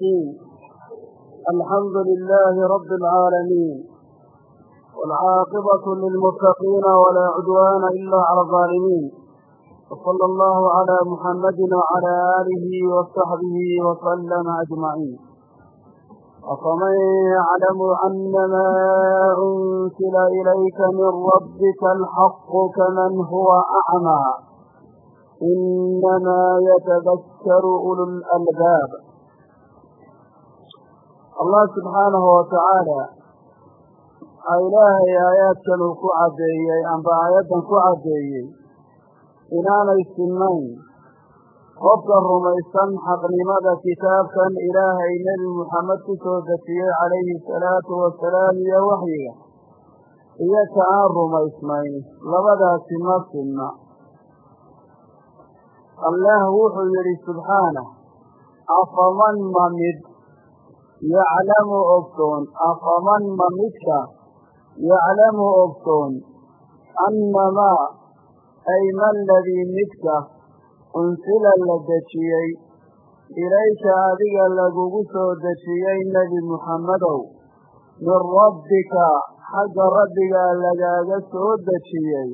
الدين الحمد لله رب العالمين والعاقبة للمتقين ولا عدوان إلا على الظالمين وصلى الله على محمد وعلى آله وصحبه وسلم أجمعين أفمن يعلم أن ما أنزل إليك من ربك الحق كمن هو أعمى إنما يتذكر أولو الألباب allah subxaanahu watacaala waxaa ilaahay aayaadkan uu ku caddeeyey amba aayaddan ku caddeeyey inaanay sinnayn qofka rumaysan xaqnimada kitaabkan ilaahay nebi muxamed ku soo dejiyey calayhi salaatu wasalaam iyo waxyiga iyo ka aan rumaysnayn labadaasi ma sinna. Allah wuxuu yidhi subxaanah afaman ma mid yaclamu ogsoon afaman ma midka yaclamu ogsoon annamaa ay ma ladii midka unsila la dejiyey ilayka adiga lagugu soo dejiyey nebi muxammedow min rabbika xagga rabbigaa lagaaga soo dejiyey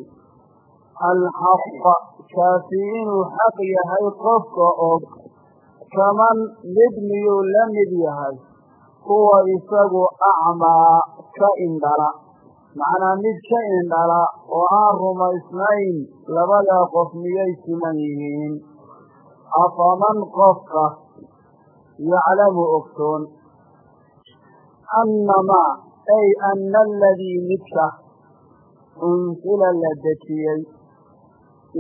alxaqa kaasi inuu xaq yahay qofka og kaman mid miyuu la mid yahay kuwa isagu acmaa ka indhala. Macnaa mid ka indhala oo aan rumaysnayn labadaa qof miyay siman yihiin? Afaman qofka yaclamu ogsoon. Annamaa ay anna aladii midka unsila la dejiyey.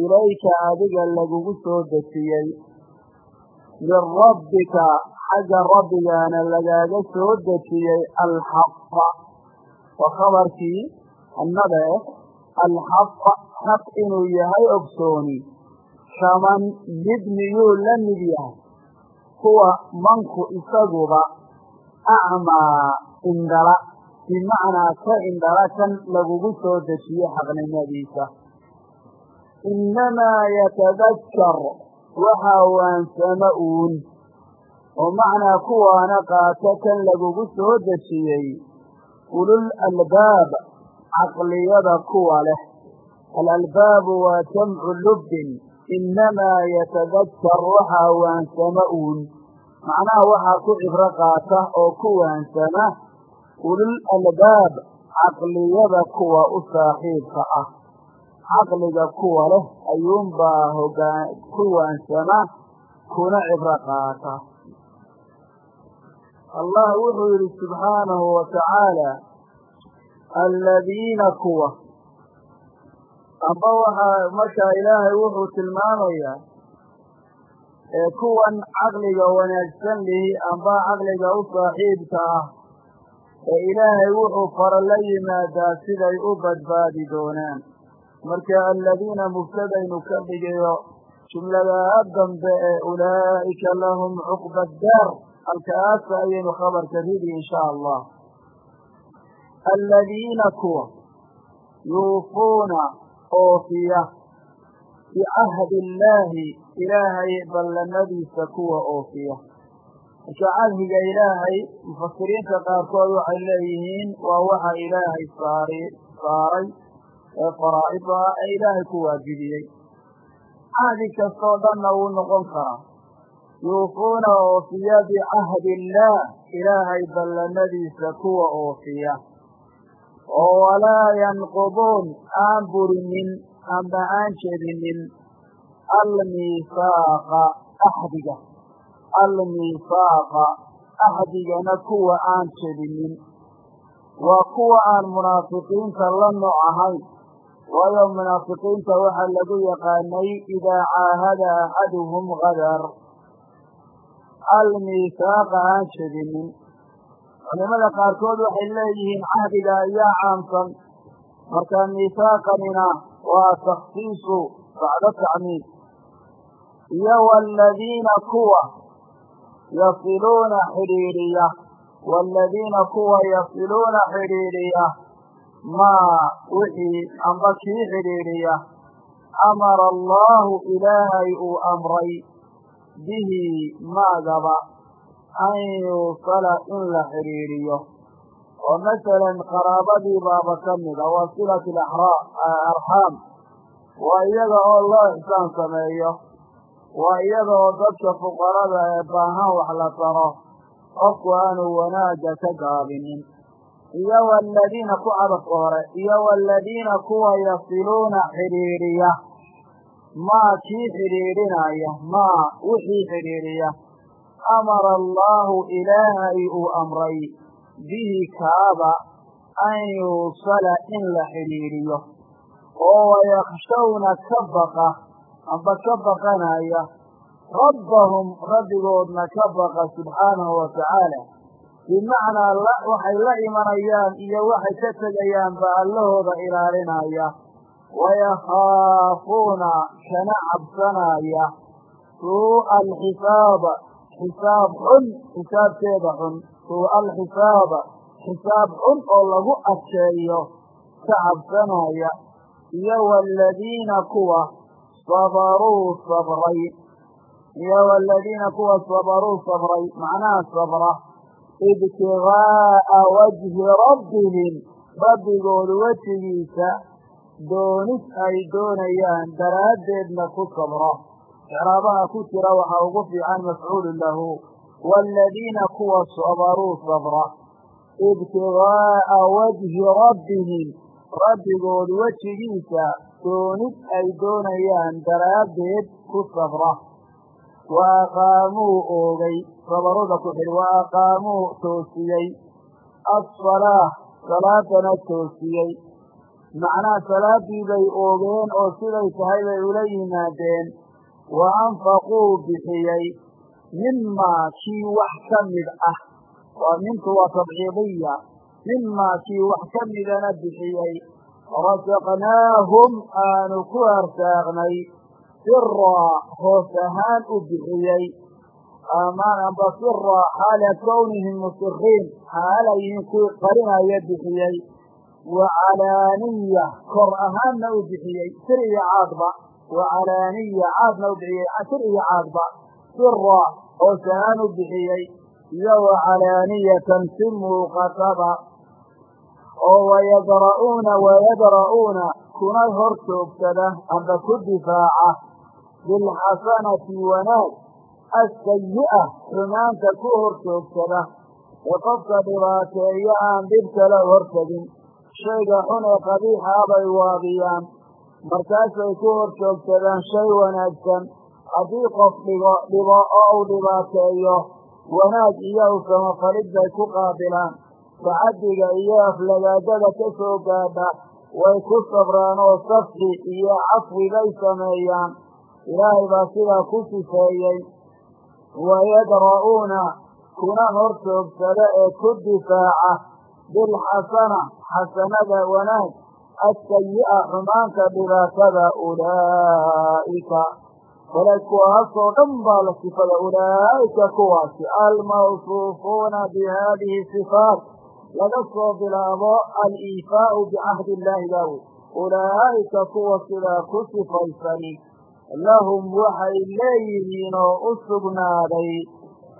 Ilayka adiga lagugu soo dejiyey. Min rabbika xagga rabbigaana lagaaga soo dejiyey alxaqa. Waa khabarkii annada eh alxaqa xaq inuu yahay ogsooni. Kaman mid miyuu la mid yahay? Kuwa manku isaguba acmaa indhala bimacnaa ka indhala kan lagugu soo dejiye xaqnimadiisa. Innamaa yatadakkar waxaa waansama uun oo macnaa kuwaana qaata kan lagugu soo dejiyey ulul albaab caqliyada kuwa leh. Alalbaabu waa jamcu lubbin innamaa yatadakkar waxaa waansama uun. Macnaha waxaa ku cibro qaata oo ku waansama ulul albaab caqliyada kuwa u saaxiibka ah. Caqliga kuwa leh ayuunbaa hogaan ku waansama kuna cibro qaata allah wuxuu yidhi subxaanahu wa tacaala aladiina kuwa. Amba waxaa markaa ilaahay wuxuu tilmaamayaa ee kuwan caqliga wanaagsan lihi amba caqliga u saaxiibka ah ee ilaahay wuxuu fara la yimaadaa siday u badbaadi doonaan. Marka aladiina mubtadaynu ka dhigayo jumladaa dambe ee ulaa'ika lahum cuqba daar halkaasa ayaynu khabarka ridi in sha allah. Aladiina kuwa yuufuuna oofiya bicahdi illaahi ilaahay ballanadiisa kuwa oofiya. Marka cahdiga ilaahay mufasiriinta qaarkood waxay leeyihiin waa waxa ilaahay saari saaray ee faraa'ida ee ilaahay ku waajibiyey. Cahdi kastoo dhanna wuu noqon karaa yuufuuna oofiya bicahdi illaah ilaahay ballanadiisa kuwa oofiya. Oo walaa yanquduun aan burinin ama aan jebinin almiisaaqa axdiga almiisaaqa axdigana kuwa aan jebinin waa kuwa aan munaafiqiinta la nooc ahayn waayo munaafiqiinta waxaa lagu yaqaanay idaa caahada axaduhum gadar almiisaaqa aan jebinin culimada qaarkood waxay leeyihiin cahdiga ayaa caamsan marka miisaaqanina waa takhsiisu bacda tacmiid iyo waaladiina kuwa yasiluuna xidhiidhiya waaladiina kuwa yasiluuna xidhiidhiya maa wixii amba kii xidhiidhiya amara allaahu ilaahay uu amray bihi maagaba an yuusala in la xidhiidhiyo. Oo masalan qaraabadii baaba ka mida waa silati arxaam. Waa iyaga oo loo ixsaan sameeyo. Waa iyada oo dadka fuqarada ee baahan wax la taro qofku aanu wanaagga ka gaabinin iyo waladiina ku cadafka hore iyo waladiina kuwa yasiluuna xidhiidhiya maa kii xidhiidhinaya maa wixii xidhiidhiya amara allaahu ilaahay uu amray bihi kaaba an yuusala in la xidhiidhiyo oo wayakhshawna ka baqa amba ka baqanaya rabbahum rabbigoodna ka baqa subxaanahu watacaala bimacnaa waxay la imanayaan iyo waxay ka tegayaan ba allahooda ilaalinaya wayakhaafuuna kana cabsanaya suu'a alxisaab xisaab xun xisaabteeda xun suu'a alxisaaba xisaab xun oo lagu adkeeyo ka cabsanaya iyo waladiina kuwa sabaruu sabray iyo waladiina kuwa sabaruu sabray macnaha sabra ibtigaa'a wajhi rabbihim rabbigoodu wejigiisa doonis ay doonayaan daraaddeedna ku sabra icraabaha ku jira waxaa ugu fiican mafcuulu lahu waaladiina kuwa sabaruu sabra. Ibtigaa'a wajhi rabbihim rabbigoodu wejigiisa doonis ay doonayaan daraaddeed ku sabra. Wa aqaamuu oogay sabaruda ku xidhi wa aqaamuu toosiyey assalaa salaadana toosiyey macnaha salaaddii bay oogeen oo siday tahay bay ula yimaadeen wa anfaquu bixiyey mimaa kii wax ka mid ah. Waa minku waa tabciidiya. Mimaa kii wax ka midana bixiyey rasaqnaahum aanu ku arsaaqnay. Siraa hoos ahaan u bixiyey amba siraa xaala kownihim musiriin xaalayihiin kuwii qarinaya bixiyey wa calaaniya kor ahaanna u bixiyey sir iyo caadba. Wa calaaniya caadna u bixiyey sir iyo caadba. Siraa hoos ahaan u bixiyey. Iyo wa calaaniyatan si muuqataba oo wayadra'uuna wayadra'uuna kuna hor joogsada amba ku difaaca. Bilxasanati wanaag assayi'a xumaanta ku hor joogsada ee qofka dhibaateeyo aan dhib kala hortegin shayga xun ee qabiixaa bay waadiyaan. Markaasay ku hor joogsadaan shay wanaagsan. Haddii qof dhigo dhibo oo uu dhibaateeyo wanaag iyo samafalid bay ku qaabilaan. Tacaddiga iyo aflagaadada ka soo gaadha way ku sabraan oo safxi iyo cafwi bay sameeyaan. Ilaahay baa sidaa ku sifeeyey wayadra'uuna kuna hor joogsada ee ku difaaca bilxasana xasanada wanaag assayi'a xumaanka dhibaatada ulaa'ika kale kuwaasoo dhan baa la sifada ulaa'ika kuwaasi almawsuufuuna bi haadihi sifaat laga soo bilaabo aliifaau bicahdi illaahi baawe ulaa'ika kuwa sidaa ku sifaysani lahum waxay leeyihiin oo u sugnaaday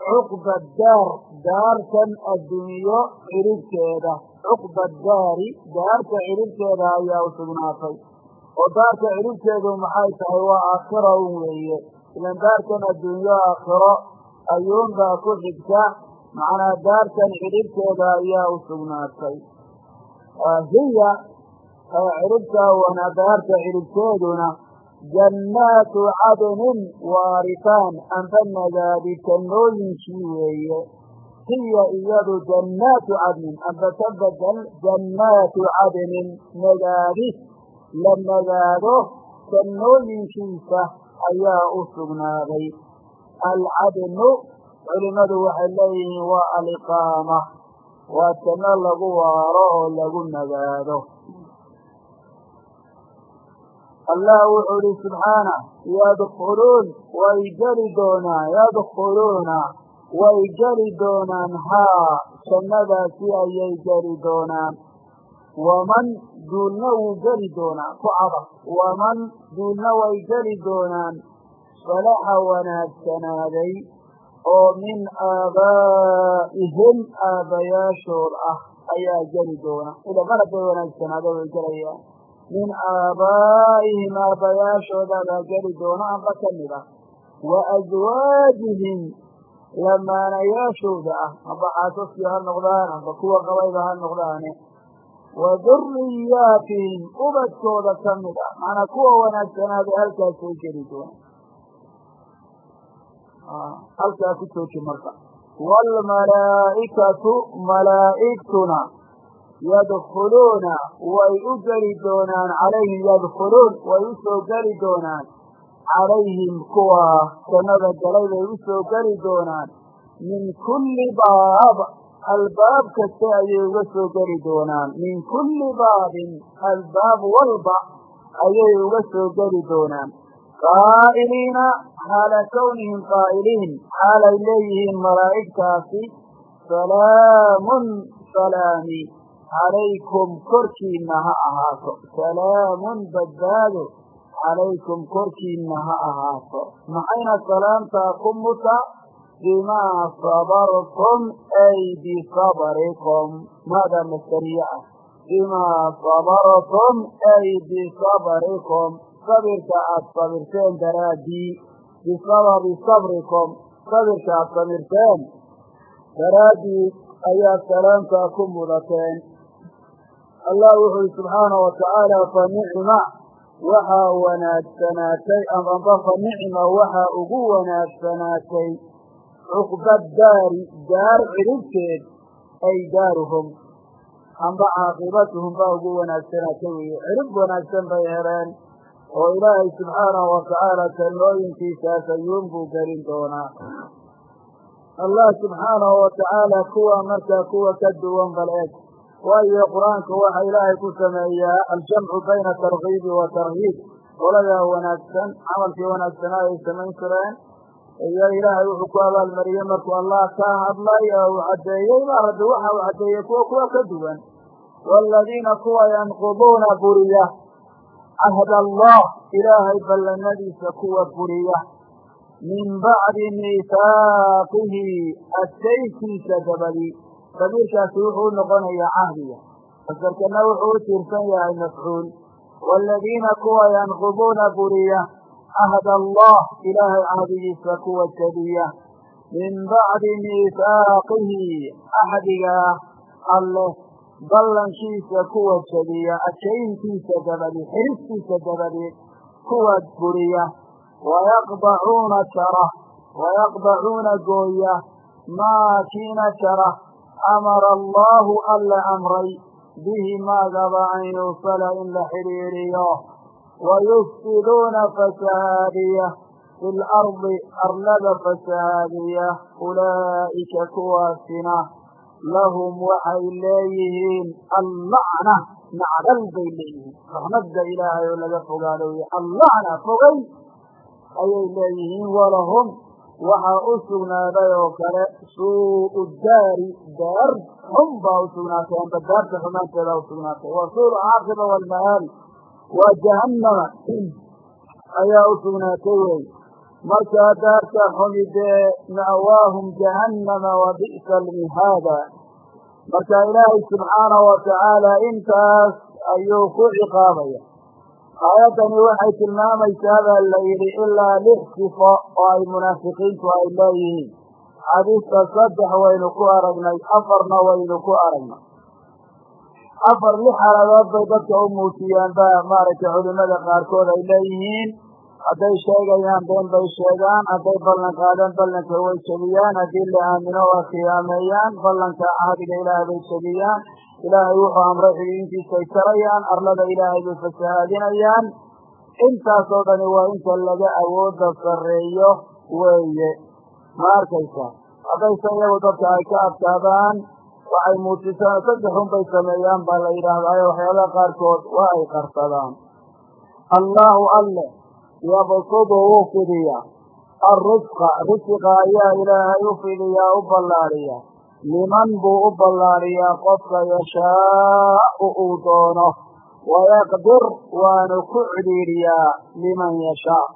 cuqba daar daartan adduunyo ciribkeeda cuqba daari daarta ciribkeeda ayaa u sugnaatay. Oo daarta ciribkeedu maxay tahay? Waa aakhira un weeye. Ilan daartan adduunyo aakhiro ayuunbaa ku xigta. Macnaa daartan ciribkeeda ayaa u sugnaatay. Hiya ciribtaa wana daarta ciribkeeduna jannaatu cadnin waaritaan amba nagaadi jannooyinkii weeye hiya iyadu jannaatu cadnin amba ka bedel jannaatu cadnin nagaadi la nagaado jannooyinkiisa ayaa u sugnaaday. Alcadnu culimadu waxay leeyihiin waa aliqaama waa janno lagu waaro oo lagu nagaado. Allah wuxuu ihi subxaana yadkuluun way geli yadkuluuna way geli doonaan. Haa jannadaasi ayay geli doonaan. Waman duulna wuu geli doonaa ku cadaf waman duulna way geli doonaan. Salaxa wanaagsanaaday oo min aabaa'ihim aabbayaashood ah ayaa geli doona ila mar hadday wanaagsanaado way gelayaan. Min aabaa'ihim aabbayaashoodaabaa geli doona amba ka mid ah. Wa aswaajihim lamaanayaashooda ah amba xaasaskii ha noqdaan amba kuwa qabayba ha noqdaane wa duriyaatihim ubadkooda ka mid ah macnaa kuwa wanaagsanaaday halkaasay geli doona. Halkaa ku jooji marka. Waalmalaa'ikatu malaa'igtuna yadkhuluuna way u geli doonaan calayhim yadkhuluun way u soo geli doonaan calayhim kuwa jannada galay bay u soo geli doonaan min kulli baab albaab kasta ayay uga soo geli doonaan min kulli baabin albaab walba ayay uga soo geli doonaan qaa'iliina xaala kawnihim qaa'iliin xaalay leeyihiin malaa'igtaasi salaamun salaami calaykum korkiina ha ahaato salaamun badbaado calaykum korkiina ha ahaato maxayna salaamtaa ku muta bimaa sabartum ay bisabrikum maada masariye ah bimaa sabartum ay bisabrikum sabirka aad sabirteen daraaddii bisababi sabrikum sabirka aad sabirteen daraaddii ayaad salaamtaa ku mudateen allah wuxu uri subxaanahu watacaala fa waxaa wanaagsanaatay amaba fa nicma waxaa ugu wanaagsanaatay cuqba daari daar cidhibteed ay daaruhum amba caaqibatuhum baa ugu wanaagsanaatay weeye. Cidhib wanaagsan bay heleen oo ilaahay subxaanahu watacaala kalmooyinkiisaas ayuun buu gelin doonaa. Allah subxaanahu watacaala kuwa markaa kuwa ka duwan bal eg waayo qur'aanka waxa ilaahay ku sameeyaa aljamcu bayna tarkiibi wa tarhiib. Qoladaa wanaagsan camalkii wanaagsanaa ay samayn jireen iyo ilaahay wuxuu ku abaalmariyey markuu allah ka hadlay oo uu caddeeyey baa rabbi waxa uu caddeeyey kuwa kuwa ka duwan. Waaladiina kuwa yanquduuna buriya. Cahd allah ilaahay ballanadiisa kuwa buriya. Min bacdi miihaaqihi adkayntiisa dabadi damiirkaasi wuxuu noqonayaa cahdiga. Masarkana wuxuu u tiirsan yahay mafcuul waaladiina kuwa yanquduuna buriya cahd allah ilaahay cahdigiisa kuwa jabiya min bacdi miihaaqihi axdigaa alleh ballankiisa kuwa jabiya adkayntiisa dabadi xiristiisa dabadeed kuwa buriya. Wayaqdacuuna jara wayaqdacuuna gooya maa kiina jara amara allahu alla amray bihi maagaba an yuusala in la xidhiiriyo wayufsiduuna fasahaadiya fi lardi arlada fasahaadiya ulaa'ika kuwaasina lahum waxay leeyihiin allacna nacdal bay leeyihiin raxmadda ilaahay oo laga fogaado wey allacna fogay ayay waxaa u sugnaaday oo kale suu'u daari daar. Xun baa u sugnaatay amba daarta xumaanteedaa u sugnaatay. Wa suu'u caaqiba waalmahaal waa jahannama ayaa u sugnaatay wey markaa daarta xumi dee ma'waahum jahannama wa bi'sa almihaada. Marka ilaahay subxaanahu watacaala intaas ayuu ku ciqaabaya aayaddani waxay tilmaamaysaa baa la yidhi ilaa lix sifo oo ay munaafiqiintu ay leeyihiin. Xadiiska saddex waynu ku aragnay afarna waynu ku aragnay. Afar lix xaladood bay dadka u muujiyaan ba maaragtay culimada qaarkood ay leeyihiin. Hadday sheegayaan been bay sheegaan. Hadday ballan qaadaan ballanka way jebiyaan haddii la aamino waa khiyaameeyaan ballanka cahdiga ilaahay bay jebiyaan ilaahay wuxuu amray xidhiintiisay jarayaan arlada ilaahay bay fasahaadinayaan intaasoo dhani waa inta laga awooda sarreeyo weeye. Ma arkaysa? Haddayse iyagu dadka ay ka adkaadaan waxay muujisaan saddexun bay sameeyaan baa la yidhaahdaa waxyaabaha qaarkood waa ay qarsadaan. Allaahu alle yabsudu wuu fidiyaa alrisqa risqa ayaa ilaahay u fidiyaa u ballaadhiya liman buu u ballaadhiyaa qofka yashaau uu doono wayaqdir waanu ku cidhiidhiyaa liman yashaa.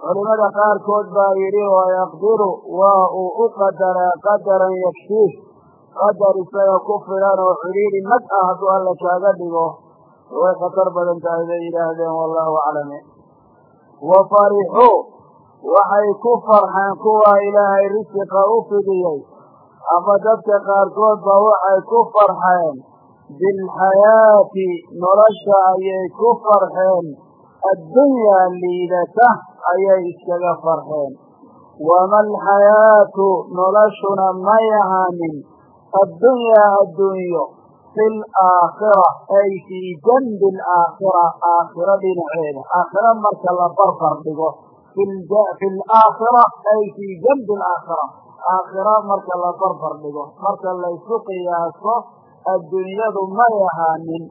Culimada qaarkood baa yidhi wayaqdiru waa uu u qadaraa qadaran yakfiih qadar isaga ku filan oo cidhiidhi nag ah hadduu alla kaaga dhigo. Way khatar badan tahay bay yidhaahdeen wallahu aclame wa farixuu waxay ku farxeen kuwa ilaahay risiqa u fidiyey ama dadka qaarkood ba waxay ku farxeen. Bilxayaati nolosha ayay ku farxeen. Addunyaa liidata ayay iskaga farxeen. Wama alxayaatu noloshuna may ahaanin. Addunyaa addunyo fi laakhira ay fii janbi alaakhira aakhiro dhinaceeda. Aakhiro marka la barbar dhigo fi laakhira ay fii janbi alaakhira aakhiro marka la barbar dhigo. Marka laysu qiyaaso adduunyadu may ahaanin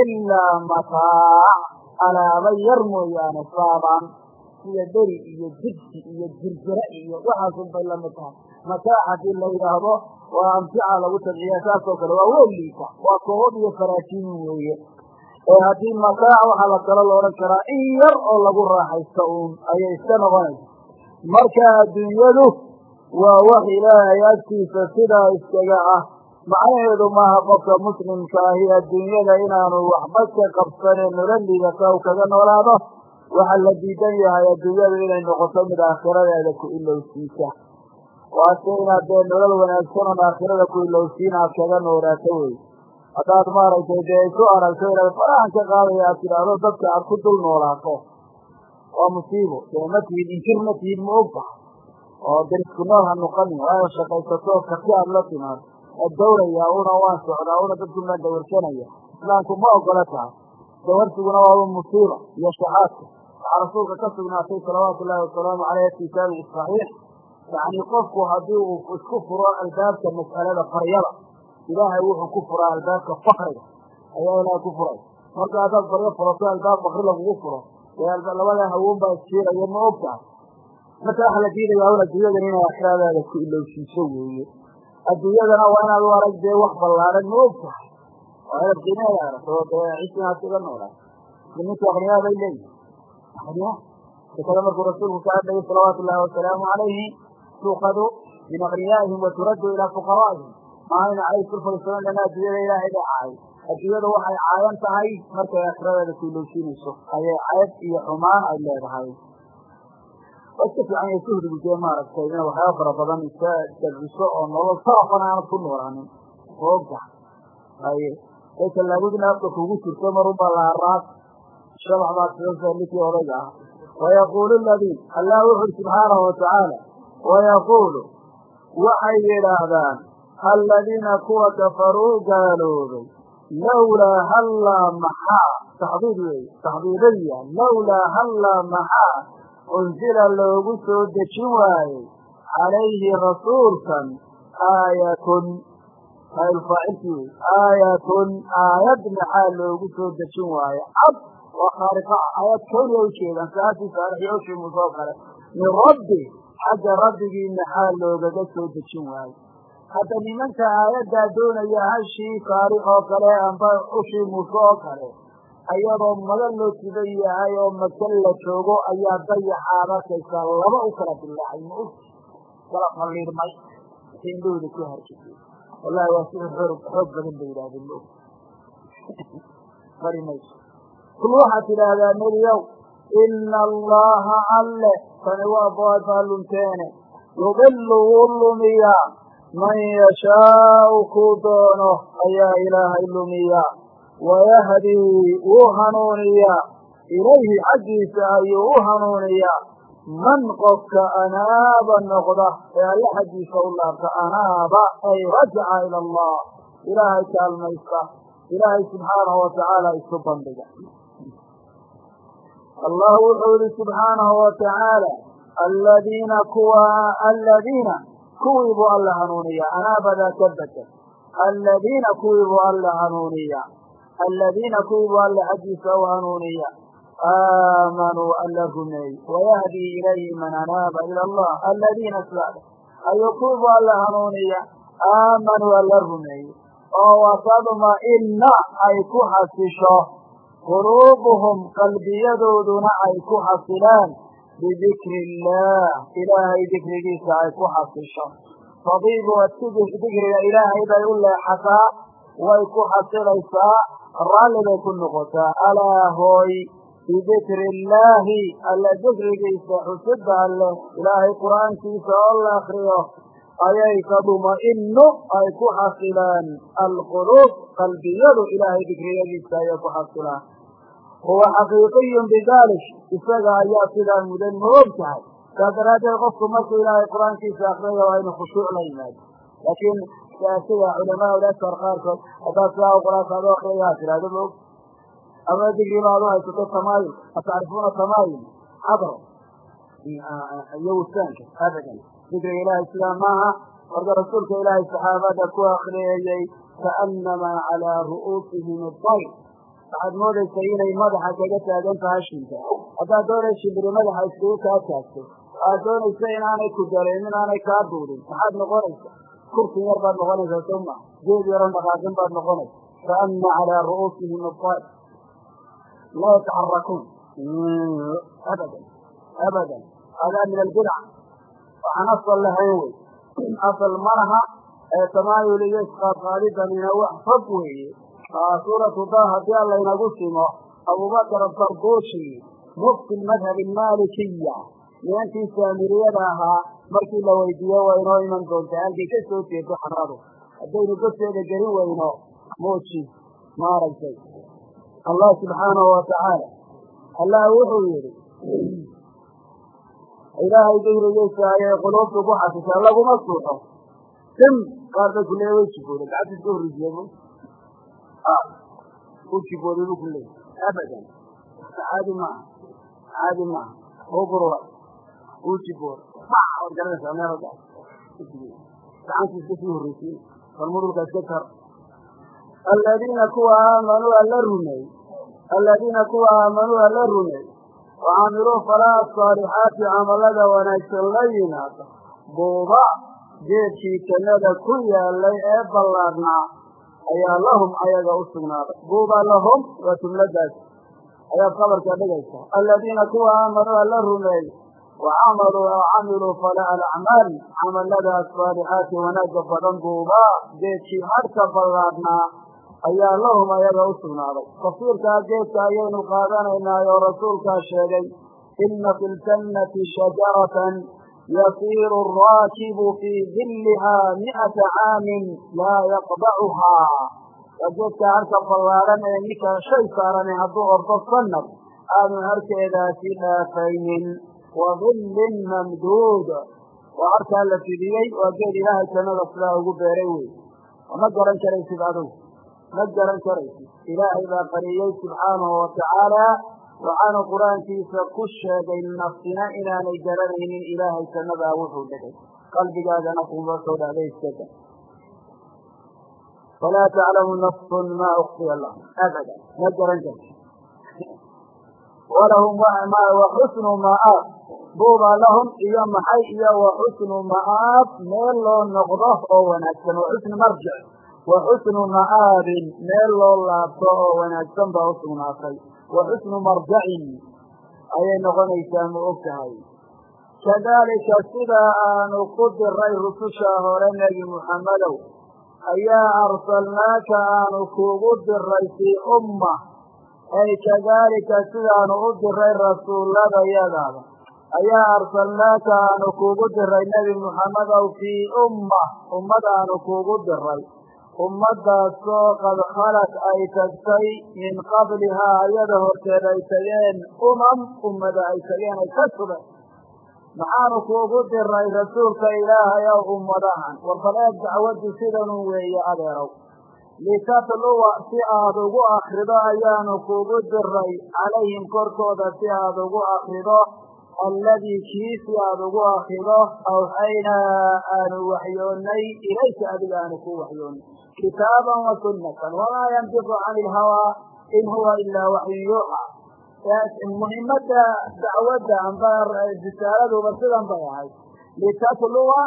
ilaa mataac alaaba yar mooyaane saabaan sida dheri iyo jibsi iyo jirjira iyo waxaasun bay la mid tahay. Mataac haddii la yidhaahdo waa amtica lagu tabciya saasoo kale waa weeliisa waa koobab iyo faraajimin weeye. Ee haddii mataac waxaa la kalo loodhan karaa in yar oo lagu raaxaysto uun. Ayay iska noqonaysa marka adduunyadu waa wax ilaahay agtiisa sidaa iskaga ah. Macnaheedu maaha qofka muslimka ahi adduunyada inaanu waxba ka qabsaneen nolol liidata u kaga noolaado waxaa la diidan yahay adduunyadu inay noqoto mid aakhiradeeda ku ilowsiisa. Waase inaad dee nolol wanaagsan oon aakhirada ku ilowsiin aad kaga noolaato wey. Haddaad maaragtay dee isu aragto inaad farahan ka qaadaya aad tidhaahdo dadka aad ku dul noolaato. Waa musiibo dee ma tihid inkir ma tihid ma og tahay oo derisku nool ha noqonin waayo shaqaysato kasi aad la timaado ad dawrayaa una waan socdaa una dadku maa dawarsanaya islaamku ma ogola tahay. Dawarsiguna waaba musiiba iyo shaxaadka waxaa rasuulka ka sugnaatay salawaatu ullahi wasalaamu caleyh fi saamici saxiix. Yacni qofku haddii uu isku furo albaabka mas'alada faryada ilaahay wuxuu ku furaa albaabka fakriga ayaa ilaahay ku furay. Marka haddaad faryo furato albaab fakri lagugu furo. Dee labada hawoon baa isjiiraya ma og tahay marka waxa la diidayaa un adduunyadan inay aakhiradaada ku ilowsiiso weeye. Adduunyadana waa inaad u arag dee wax ballaaran ma og waa inaad qiimeeda aragto oo dee cisinaad kaga noolaa. Muslimiintu aqniyaa bay leeyihiin aqniya markuu rasuulku ka hadlayay salawaatu ullahi wasalaamu calayhi tuuqadu min aqniyaa'ihim wa turaddu ilaa fuqaraa'ihim. Maaayna cays ku fadhiisadan adduunyada ilaahay bay caay adduunyadu waxay caayan tahay markay aakhiradeeda ku ilowsiinayso ayay cayb iyo xumaan ay leedahay waa iska fiican yahay suhrigu dee maaragtay ina waxyaaba fara badan iska darriso oo nolol sarafan aanad ku noolaanin. Oogta haye day tallaabadina afka kugu jirto marunbaa laaraad shabax baad sidansa ninkii odayga ah. Wayaquulu ladiin allah wuxuuri subxaanahu watacaala wayaquulu waxay yidhaahdaan aladiina kuwa kafaruu gaaloobay lawlaa hallaa maxaa? Taxdiid weeye taxdiidaya lawlaa hallaa maxaa unsila loogu soo dejin waayey calayhi rasuulkan aayatun faacilkii wey aayatun aayad maxaa loogu soo dejin waaye cad waa khaariqa aayad kawniya ujeedaan saaatii saalixi oshii muuse oo kale min rabbi xagga rabbigii maxaa loogaga soo dejin waaye hadda nimanka aayaddaa doonaya hashii saalix oo kale amba ushii muuse oo kale ayadoo madan loo sidan yahay oo makan la joogo ayaa dayaxaad arkaysaa laba u kala dilaacay ma kala qalliirmay indhooda ku harjisay wallahi waa sida xoog badan bay yidhahdeen ma og bari mayso kul waxaad tidhaahdaa nebiyow ina allaha alle tani waa bood lunteene yudilu wuu lumiyaa man yashaau kuu doono ayaa ilaahay lumiyaa wayahdii wuu hanuuniyaa ilayhi xaggiisa ayuu u hanuuniyaa man qofka anaaba noqda ee alle xaggiisa u laabta anaaba ay rajaca ila allah ilaahay kaalmaysta ilaahay subxaanahu watacaala isu bandhiga allah wuxuu yihi subxaanahu watacaala aladiina kuwa aladiina kuwii buu alla hanuuniyaa anaabadaa ka bedel aladiina kuwii buu alla hanuuniyaa aladiina kuwii buu alla xaggiisa u hanuuniya aamanuu alla rumeeyey wayahdii ilayhi man anaaba ila allah aladiina slaada ayuu kuwii buu alla hanuuniya aamanuu alla rumeeyey oo watadma'ina ay ku xasisho quluubuhum qalbiyadooduna ay ku xasilaan bidikri illaah ilaahay dikrigiisa ay ku xasisho tadiibu dikriga ilaahay bay u way ku xasilaysaa raalli bay ku noqotaa. Alaa hooy bidikri illaahi alle dikrigiisa xusida alleh ilaahay qur'aankiisa oo la akriyo ayay tadma'inu ay ku xasilaan alquluub qalbiyadu ilaahay dikriyadiisa ayay ku xasilaan. Huwa xaqiiqiyun bidalik isaga ayaa sidaa mudan ma tahay. Saas daraaddeed qofku markuu ilaahay qur'aankiisa akriyo waa inu khushuuc la yimaado. Laakiin sida culamaa ulasar qaarkood. Haddaad sidaa qur'aanka adu akriyaa tidhahdo ma og. Ama digri baad u haysato tamaayul atacrifuuna tamaayul xadro iyo wusaanka abadan dikriga ilaahay sidaa maaha marka rasuulka ilaahay saxaabada ku akriyayey kaanamaa calaa ru'uusihim adayr waxaad moodaysa inay madaxa kaga taagan tahay shinta haddaad doonaysa shimbiri madaxa iskugu kaa taagto. Aad doonaysa inaanay ku dareemin aanay kaa duulin. Maxaad noqonaysa kursin yar baad noqonaysaa soo maa geed yaron dhaqaaqin baad noqonaysa kaana calaa ru'uusihim adayr laa yataxarakuun abadan. Abadan. Hadaa min albidac waxaan asal lahayn wey. Asal malaha ee tamaayul iyo isqaadqaadidanina wax fog weeye. Suuratu da haddii alla inagu simo abubakar afarduushi mufti madhab malikiya nimankii saamiriyada ahaa markii la weydiiyo waa inoo iman doonta. Halkay ka soo jeedo xaradu haddaynu godteeda gelin weyno muuji maaragtay allah subxaanahu watacaala allah wuxuu yihi ilaahay dikrigiisa ayay quluubtu ku xasishaa laguma suuxo. Sim qaar bay kuleeya way jibooda gacanta iska horrisiye u jibooday bu ku leeyay abadan. Caadi maaha. Caadi maaha. Uburura uu jibooda waad garanaysaa meel gacanta iska sii horreysiye balmudulka iska jar aladiina kuwa aamanuu alla rumeey aladiina kuwa aamanuu alla rumeey wacamiluu falaa asaalixaati camalada wanaagsan la yimaada buuba geedkii jannada ku yaalay ee ballaadhnaa ayaa lahum ayaga u sugnaaday buuba lahum waa jumladaas ayaad qabarka dhigaysa. Aladiina kuwa aamanuu alla rumeey wacamaluu oo camiluu fala alacmaal camalada asaalixaati wanaagga badan buuba geedkii hadhka ballaadhnaa ayaa lahum ayaga u sugnaaday tafsiirkaa geedka ayaynu qaadanaynaa oo rasuulkaa sheegay ina fi ljannati shajaratan yasiiru araakibu fii dillihaa mi'ata caamin laa yaqdacuhaa waa geedka harka ballaaran ee ninka shay saarane hadduu ordo sanad aanu harkeedaasi dhaafaynin wa dillin mamduud. Waa harkaa la fidiyey waa geed ilaahay jannada sidaa ugu beeray wey ma garan karaysid adugu? Ma garan karaysid? Ilaahay baa qariyey subxaanahu watacaala waxaanu qur'aankiisa ku sheegay nafsina inaanay garanaynin ilaahay jannadaa wuxuu dhigay. Qalbigaagana kuma soo dhacday iskada falaa taclamu nafsun maa ukfiya lahum abada ma garan karti walahum wa xusnu ma'aab buubaa lahum iyo maxay iyo wa xusnu ma'aab meel loo noqdo oo wanaagsan wa xusnu marjic wa xusnu ma'aabin meel loo laabto oo wanaagsan baa u sugnaatay. Wa xusnu marjacin ayay noqonaysaa ma og tahay kadaalika sidaa aanu ku diray rususha hore nebi muxammedow ayaa arsalnaaka aanu kugu diray fii umma. Ay kadaalika sidaanu u diray rasuulladayadaada ayaa arsalnaaka aanu kugu diray nebi muxammedow fii umma ummad aanu kugu diray ummadaasoo qad khalad ay tagtay min qablihaa iyada horteed ay tageen umam ummada ay tageen ay ka sugan. Maxaanu kuugu diray rasuulka ilaahay ow ummadahan. Warbaleed dacwaddu sidanun weeye adeerow. Litatluwa si aad ugu akrido ayaanu kuugu diray calayhim korkooda si aad ugu akrido alladii kii si aad ugu akrido awxaynaa aanu waxyoonnay ilayka adiga aanu ku waxyoonnay kitaaban wa sunnatan wamaa yantiqu cani ilhawaa in huwa ilaa waxyun yuuxa. Muhimada dacwadda amba risaaladuba sidan bay ahayd. Litatluwa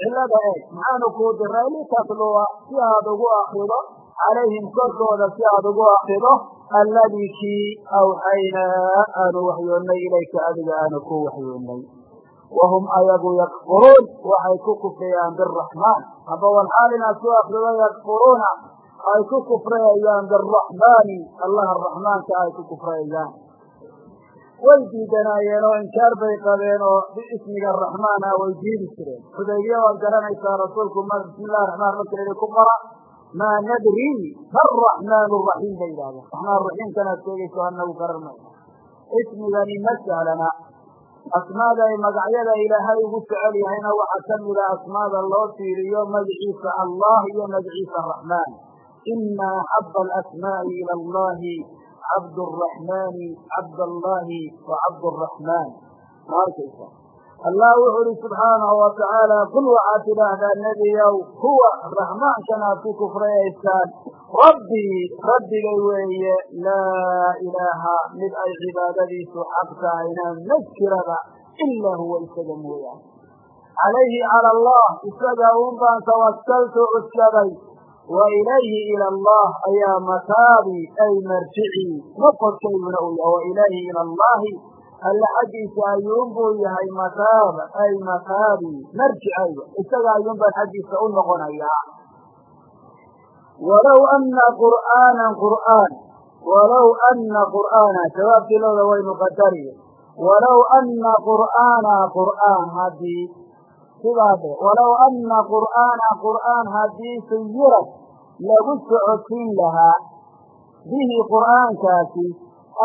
cilada eeg maxaanu kuu diray litatluwa si aad ugu akrido calayhim korkooda si aad ugu akrido alladii kii awxaynaa aanu waxyoonnay ilayka adiga aanu ku waxyoonnay. Wahum ayagu yakfuruun waxay ku kufriyaan biraxmaan haba walxaal inaad ku akrido yakfuruuna ay ku kufrayayaan biraxmaani allaha raxmaanka ay ku kufrayayaan way diidanaayeen oo inkaar bay qabeen oo biismiga raxmaan ah way diidi jireen. Xudaybiya waad garanaysaa rasuulku bismi illahi raxmaan marka ku qora maa nadri maraxmaan raxiim bay yidhahdeen raxmaan raxiimkanaad sheegayso anagu garan mayno ismigani ma sahlana asmaada ay magacyada ilaahay ugu jecel yahayna waxaa ka mida asmaada loo tiiriyo magaciisa allah iyo magaciisa raxmaan ina axaba alasmaa'i ila allahi cabd araxmaani cabd allahi wa cabd araxmaan ma arkaysa allah wuxu uhi subxaanahu watacaala kul waxaad tidhaahdaa nebiyow huwa raxmaankan aad ku kufrayaysaan rabbii rabbigay weeye laa ilaaha mid ay cibaadadiisu xaq tahayna ma jiraba ilaa huwa isaga mooyaane. Calayhi cala allah isaga uun baan tawakkaltu cuskaday wa ilayhi ila allah ayaa mataabi ay marjicii noqodkayguna uu yahay. Wa ilayhi ila allahi alle xaggiisa ayuunbuu yahay mataab ay mataabi marjicayga isaga ayuun xaggiisa u noqonayaa walow ana qur'aanan qur'aan walow ana qur'aana jawaabtii looda waynu qadariye walow ana qur'aana qur'aan haddii sidaa walow ana qur'aana qur'aan haddii suyirad lagu socotiin lahaa. Bihi qur'aankaasi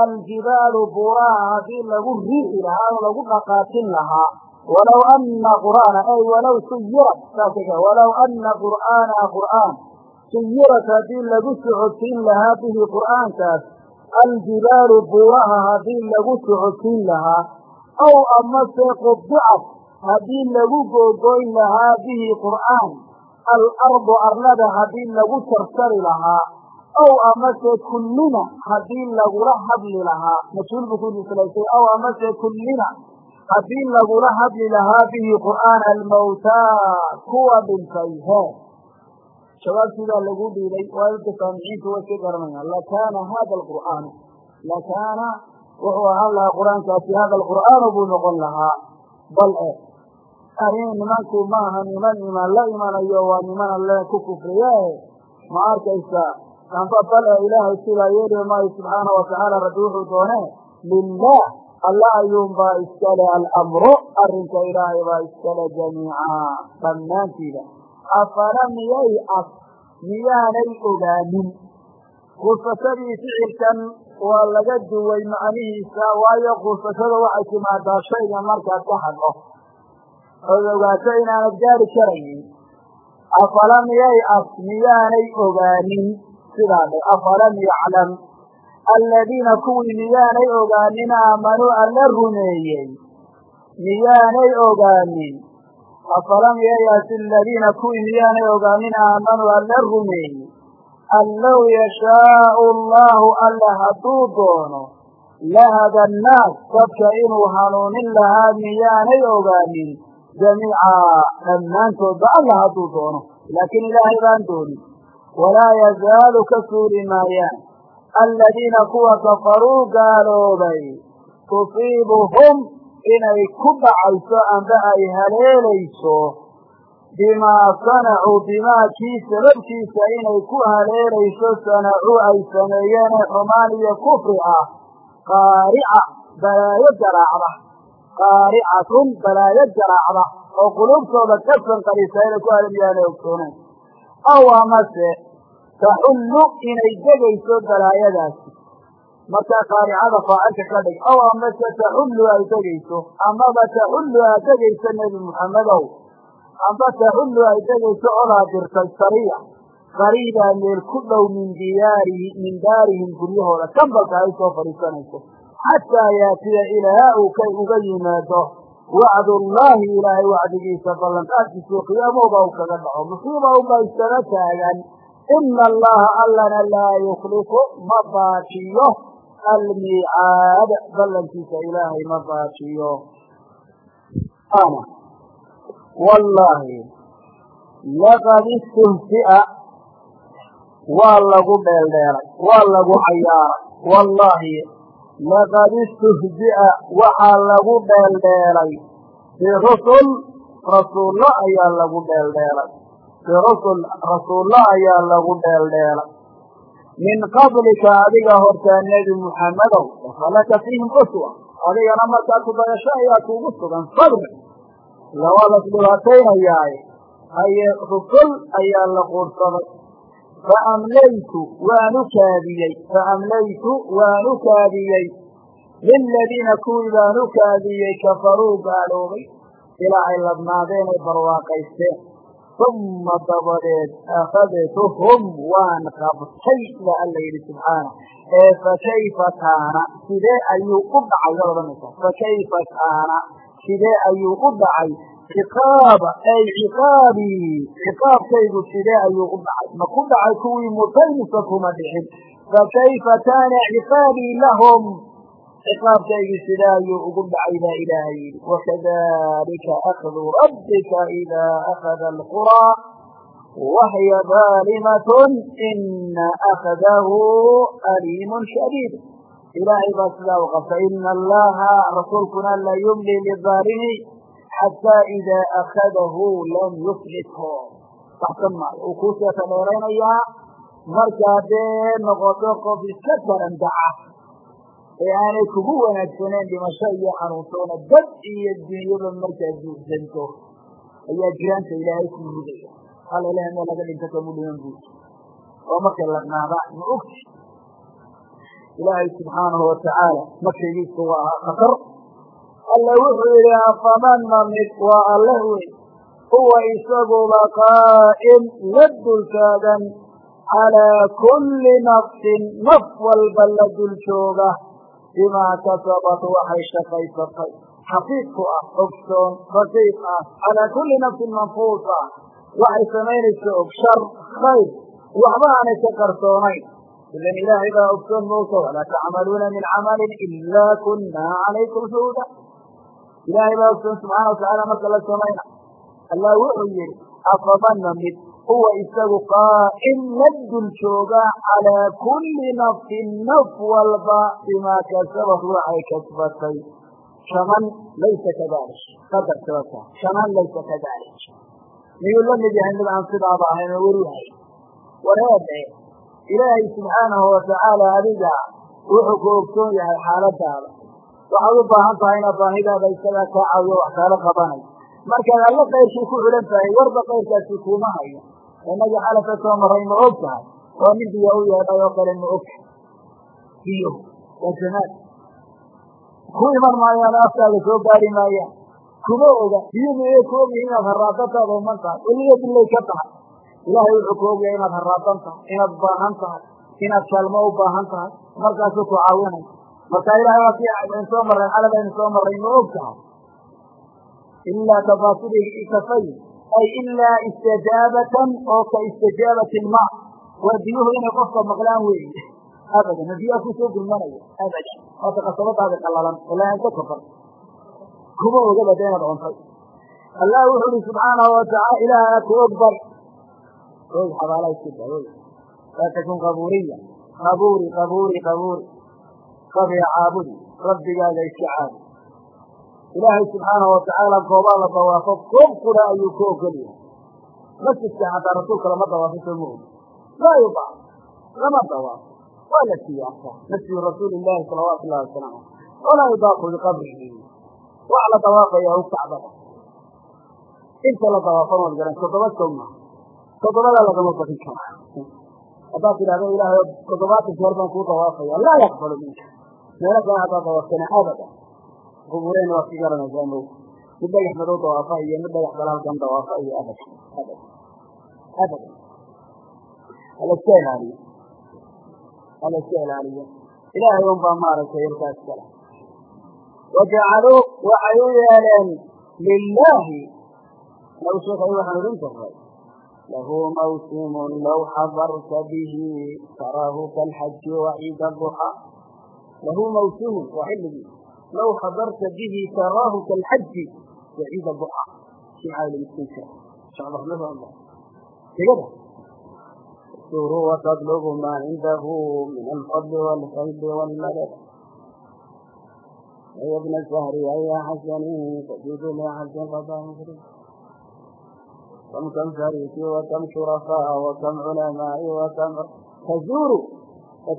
aljibaalu buuraha haddii lagu riixi lahaa oo lagu dhaqaajin lahaa walow ana qur'aana ay walow suyirad saasa walow ana qur'aana qur'aan suyirad haddii lagu socotiin lahaa bihi qur'aankaas aljibaalu buuraha haddii lagu socotiin lahaa aw amase qudicad haddii lagu googoyn lahaa bihi qur'aan alardu arlada haddii lagu jarjari lahaa aw amase kullina haddii lagula hadli lahaa mas'uul buu ku mislaysay aw amase kullina haddii lagula hadli lahaa bihi qur'aan almawtaa kuwa dhintay hee jawaabtiibaa lagu dhiibay waa dadka saamiciintu way ka garanayaan lakaana hada alqur'aanu lakaana wuxuu ahaan lahaa qur'aankaasi hada alqur'aanu buu noqon lahaa bal e arrin nimanku maaha niman imaan la imanayo waa niman alle ku kufriye ma arkaysa amba bal e ilaahay sidaa yeeli maayo subxaana watacaala rabbi wuxuu doone lilah alla ayuunbaa iskale alamru arrinka ilaahay baa iskale jamiica dhammaantiida afalam yay-as miyaanay ogaanin qursashadii ficilkan waa laga duway macnihiisa waayo qursashada waxay timaadaa shayga markaad ka hadlo ood ogaato inaanad gaari karaynin afalam yay-as miyaanay ogaanin sidaa dhe afalam yaclam alladiina kuwii miyaanay ogaanin aamanuu alla rumeeyey. Miyaanay ogaanin afalam yayas aladiina kuwii miyaanay ogaanin aamanuu alla rumeeyey. An low yashaau allahu alla hadduu doono lahada annaas dadka inuu hanuunin lahaa miyaanay ogaanin jamiica dhammaantoodba alla hadduu doono laakiin ilaahay baan doonin walaa yazaalu ka suuli maayaan aladiina kuwa kafaruu gaaloobay tusiibuhum inay ku dhacayso amba ay haleelayso bimaa sanacuu bimaa kii sababkiisa inay ku haleelayso sanacuu ay sameeyeen ee xumaan iyo kufri ah qaarica balaayo garaacda qaaricatun balaayo garaacda oo qulubtooda ka sanqarisa inay ku halamiyaana ogsooneen aw amase taxullu inay degayso balaayadaasi markaa qaaricada faacilka ka dhig aw amase taxullu ay degayso amaba taxullu aad degayso nebi muxammedow amba taxullu ay degayso odaa dirtay sariya qariibaa meel ku dhow min diyaarihi min daarihim guryahooda. Kambalka ay soo fadhiisanayso xataa yaatiya ilaa uu kay uga yimaado wacdullaahi ilaahay wacdigiisa ballanqaadkiisio qiyaamooba u kaga dhaco musiiba unba iskala taagan. Ina allaha allana laa yukhlifu ma baajiyo almiicaad ballankiisa ilaahay ma baajiyo ana wallaahi laqad istuhsi'a waa lagu dheeldheelay waa lagu cayaaray wallaahi laqad istuhzi'a waxaa lagu dheeldheelay. Birusul rasuullo ayaa lagu dheeldheelay. Birusul rasuullo ayaa lagu dheeldheelay. Min qablika adiga hortaa nebi muxammedow falaka fiihim uswa. Adigana markaa kudayasho ayaa kuugu sugan sabri lawadas dhibaataynayaaye haye rusul ayaa la quursaday faamlaytu waanu kaadiyey faamlaytu waanu kaadiyey liladiina kuwii baanu kaadiyey kafaruu gaaloobay ilaa ay ladnaadeen ay barwaaqaysteen uma dabadeed akhadtuhum waan qabtay baa alla yidhi subxaana ee fakayfa kaana sidee ayuu u dhacay odhanaysa fakayfa kaana sidee ayuu u dhacay ciqaaba ay ciqaabii ciqaabkaygu sidee ayuu u dhacay? Ma ku dhacay kuwii mutay mise kuma dhixin fakayfa kaana ciqaabii lahum? Ciqaabkaygii sidee ayuu ugu dhacay baa ilaahay yidhi. Wakadalika akdu rabbika idaa akada alquraa wahiya daalimatun ina akdahu aliimun shadiid. Ilaahay baa sidaa u qabta ina allaha rasuulkuna la yumli lidaalimi xataa idaa akadahu lam yuflithu baxsan maayo uu kuu seeka dheeraynayaa markaa dee noqoto qof iska daran daca ee aanay kugu wanaagsaneen dhimasho iyo xanuunsoona dad iyo dunyaba markaad buuxsanto ayaa jiraanta ilaahay ku ridaya alla ilahay meel laga dhinto kamu dhiman buud oo markay laqnaadaan ma ogti ilaahay subxaanahu watacaala makrigiisu waa ahaa khatar alla wuxuu yidhi afamanna mid waa alle wey huwa isaguba qaa'im la dultaagan calaa kulli nafsin naf walba la dul jooga bimaa kasabat waxay shaqaysatay. Xafiidku ah ogsoon raqiib ah calaa kulli nafsin manfuusa waxay samaynaysa og shar khayr waxba aanay ka qarsoonayn. Idan ilaahay baa ogsoon moogta walaa tacmaluuna min camalin ilaa kunaa calaykum shuhuuda ilaahay baa ogsoon subxaana watacaala marka la samayna. Allah wuxuu yihi afamana mid huwa isagu qaa'im la dul jooga calaa kulli nafsin naf walba bimaa kasabat waxay kasbatay. Shaman laysa kadalik. Qadar sababta shaman laysa kadalik. Miyuu la mid yahay mid aan sidaaba ahayn oo weri hay wareede ilaahay subxaanahu watacaala adiga wuxuu ku ogsoon yahay xaaladaada waxaad u baahan tahay inaad baahidaada isagaa kaa caawiyo wax kaala qabanay. Markaad alla kayrkii ku xulan tahay warba kayrkaasi kuuma hayo. Inagii xalafa soo maray ma og tahay? Oo nin biyo u yeedhay oo kale ma og biyo waa jamaal. Ku iman maayaan afkaaga soo gaari maayaan. Kuma oga biyuhu iyay ku ogyihiin inaad haraadataada uman tahay. Weliga bilay ka tahay. Ilaahay wuxuu ku ogyahay inaad haraadan tahay inaad baahan tahay inaad kaalmo u baahan tahay. Markaasuu ku caawinay marka ilahay waa kii aynu soo marray xalad aynu soo marray ma og ilaa tafaasili kafay ay ilaa istijaabatan oo ka istijaabati ilma waa inay qofka maqlaan weeye abadan biyaa ku soo gulmanaya abadan waata qasabadaadi qallalan ilaa ka kafan kuma ogaba de inaad cuntay allah wuxu uhi subxaanahu wataala ilaaha ku og bar og xabaala isku laa takun qabuuriya. Qabuuri qabuuri qabuuri qabi caabudi rabbigaaga iska caabud ilaahay subxaanahu watacaala goobaa la dawaafo goob qura ayuu ku ogol yahay masjidka xataa rasuulka lama dawaafo soo ma ogi laa yudaaf lama dawaafo waa la siyaasa masjidu rasuuli llahi salawaatu llahi wasalaamu walaa yudaafu biqabrihi wax la dawaafaya u kacbada inta la dawaafan waad garan toddoba sow maaha toddobadaa lagama badin karo haddaad tidhahdo ilaahay toddobaatan jeer baan kuu dawaafaya laa yaqbalu minka meelo kale haddaad dawaaftana abada qubuureyna waad ka garanaysaa mo mid dhagax madow dawaafa iyo mid dhagax dalaalkan dawaafa iyo abad abad abadan hala iska ilaaliyo hala iska ilaaliyo ilaahay un maaragtay yarkaas kale wajacaluu waxay u yeeleen lilaahi nagu sheekay waxaan idin jiray lahu mawsimun low xadarta bihi. Taraahu kalxaji waciida duxa lahu mawsuhu waa xilligii low hadarta bihi taraahu kalxaji yaciida buca شعبنبتجد سوروا تطلب ما عنده من الفضل والخير والمدد يا ابن الزهر يا حسن تجد لا حسن قضاء كم كم شريك وكم شرفاء وكم علماء وكم تزور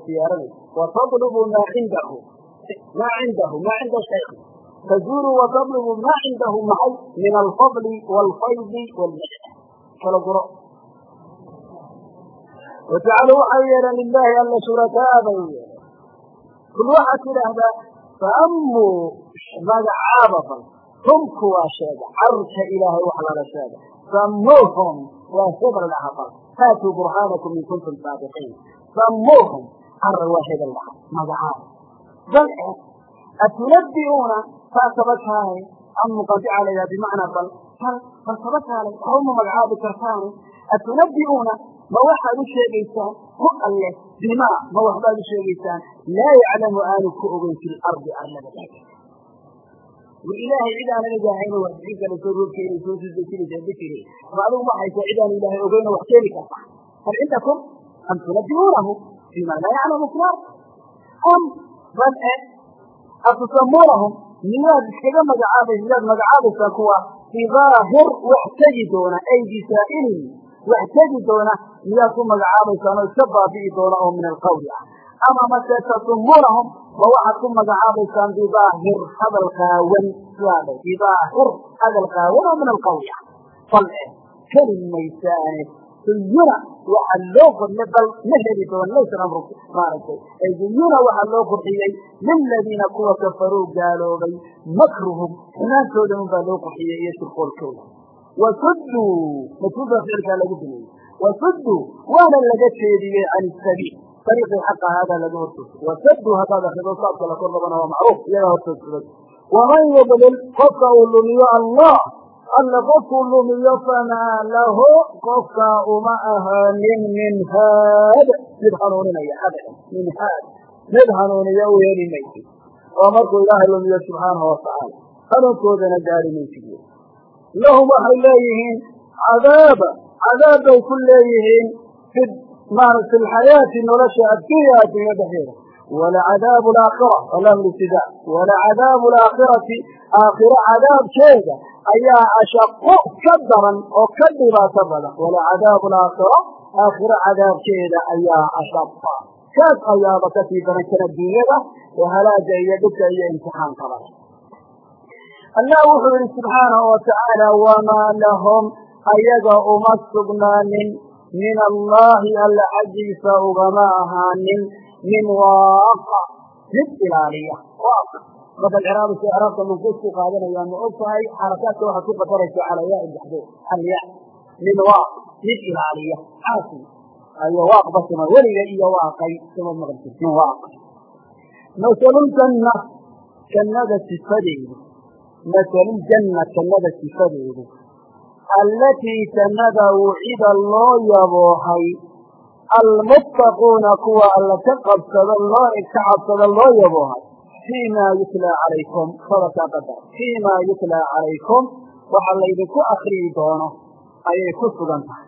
siyaaradii watlubu maa indahu maa cindahu. Maa cinda shaykhi tajuuru watadlubu maa cindahu maxay min alfadli wاlfaydi wاlmajh kala guro. Wajacaluu waxay yeeleen lilaahi alla shurakaaa bay u yeeleen kul waxaad tidhaahdaa faamuu magacaaba bal. Hum kuwaa sheega carurka ilaahay wax lala sheega famuuhum waa shebal dhaha bal. Haatuu burhaanakum in kuntum saadiqiin samuuhum carra waa hebel dhaha magacaaba bal e atunabbi'uuna taasaba kaanay am muqadica bimacnaa bal bal bal taba kaalay waxba ma magacaabi kartaani atunabbi'uuna ma waxaad u sheegaysaan ku alle bimaa ma waxbaad u sheegaysaan laa yaclamu aanu ku ogeyn fi lardi arlada war ilaahay cid aanan ilaahayna wax bixin kara soo roobkeena soo sisajinaysaa dikri ma adigu ma haysa cid ilaahay ogeyna wax keeni karta hal am tunabbi'uunahu bima laa yaclamu lard am bal e atusamuunahum miyaad iskaga magacaabaysa miyaad magacaabaysaa kuwa bidaahir wax tegi doona ay bisaa'ilin wax tegi doona miyaad ku magacaabaysaan oo iska baabi'i doona oo min alqawli ah ama mase tasumuunahum ma waxaad ku magacaabaysaan bidaahir hadal qaawan bidaahir hadal qaawan oo min alqawli ah bal eh keli maysaane zuyuna waxaa loo qodle bal ma heli doon laysa amru maaragtay ay zuyuna waxaa loo qurxiyey liladiina kuwa kafaruu gaaloobay makruhum xumaantooda un baa loo qurxiyey iyo shirqoolkooda wasuduu masuuda ficilkaa lagu bineeyey wasuduu waana laga jeediyey can isabiil ariiqii xaqa haadaa laga hortoogay wasaduu haddaad akrido saadka la kor dabana waa macruuf iyagaa hortoogsaday waman yudlil qofka uu lumiyo allah alla qofkuu lumiyo famaa lahu qofkaa uma ahaanin min haad mid hanuuninaya abadan min haad mid hanuuniya u heli maysid waa markuu ilaahay lumiyo subxaanahu watacaala hanuunkoodana gaari maysid lahum waxay leeyihiin cadaaba cadaab bay ku leeyihiin fi maarata alxayaati nolosha addunya addunya dhexeeda walacadaabu alaakhira alamrtida walacadaabu alaakhirati aakhiro cadaabkeeda ayaa ashaqo ka daran oo ka dhibaato badan walacadaabu alaakhira aakhiro cadaabkeeda ayaa ashaqa kaas ayaaba ka sii daran kan adduunyada ee halaaga iyo dhibka iyo imtixaankaba allah wuxuu yihi subxaanahu watacaala wamaa lahum ayaga uma sugnaanin min allahi alla xaggiisa ugama ahaanin min waaqa mid ilaaliya markaad ciraabisa icraabka manfuus ku qaadanaya ma og tahay xarakaadka waxaad ku qadaraysa calaa yaai daxdeed alya min waaq mid ilaaliya xaasi ayo waaq basima weliga iyo waaqay sama maqlti min waaq masaluljanna jannada sifadeedu masaluljanna jannada sifadeedu allatii jannada wucida loo yaboohay almuttaquuna kuwa alla ka qabsada loo ka cabsada loo yaboohay fii ma yutlaa calaykum sabakaa qadar fii ma yutlaa calaykum waxa laydinku akriyi doono ayay ku sugan tahay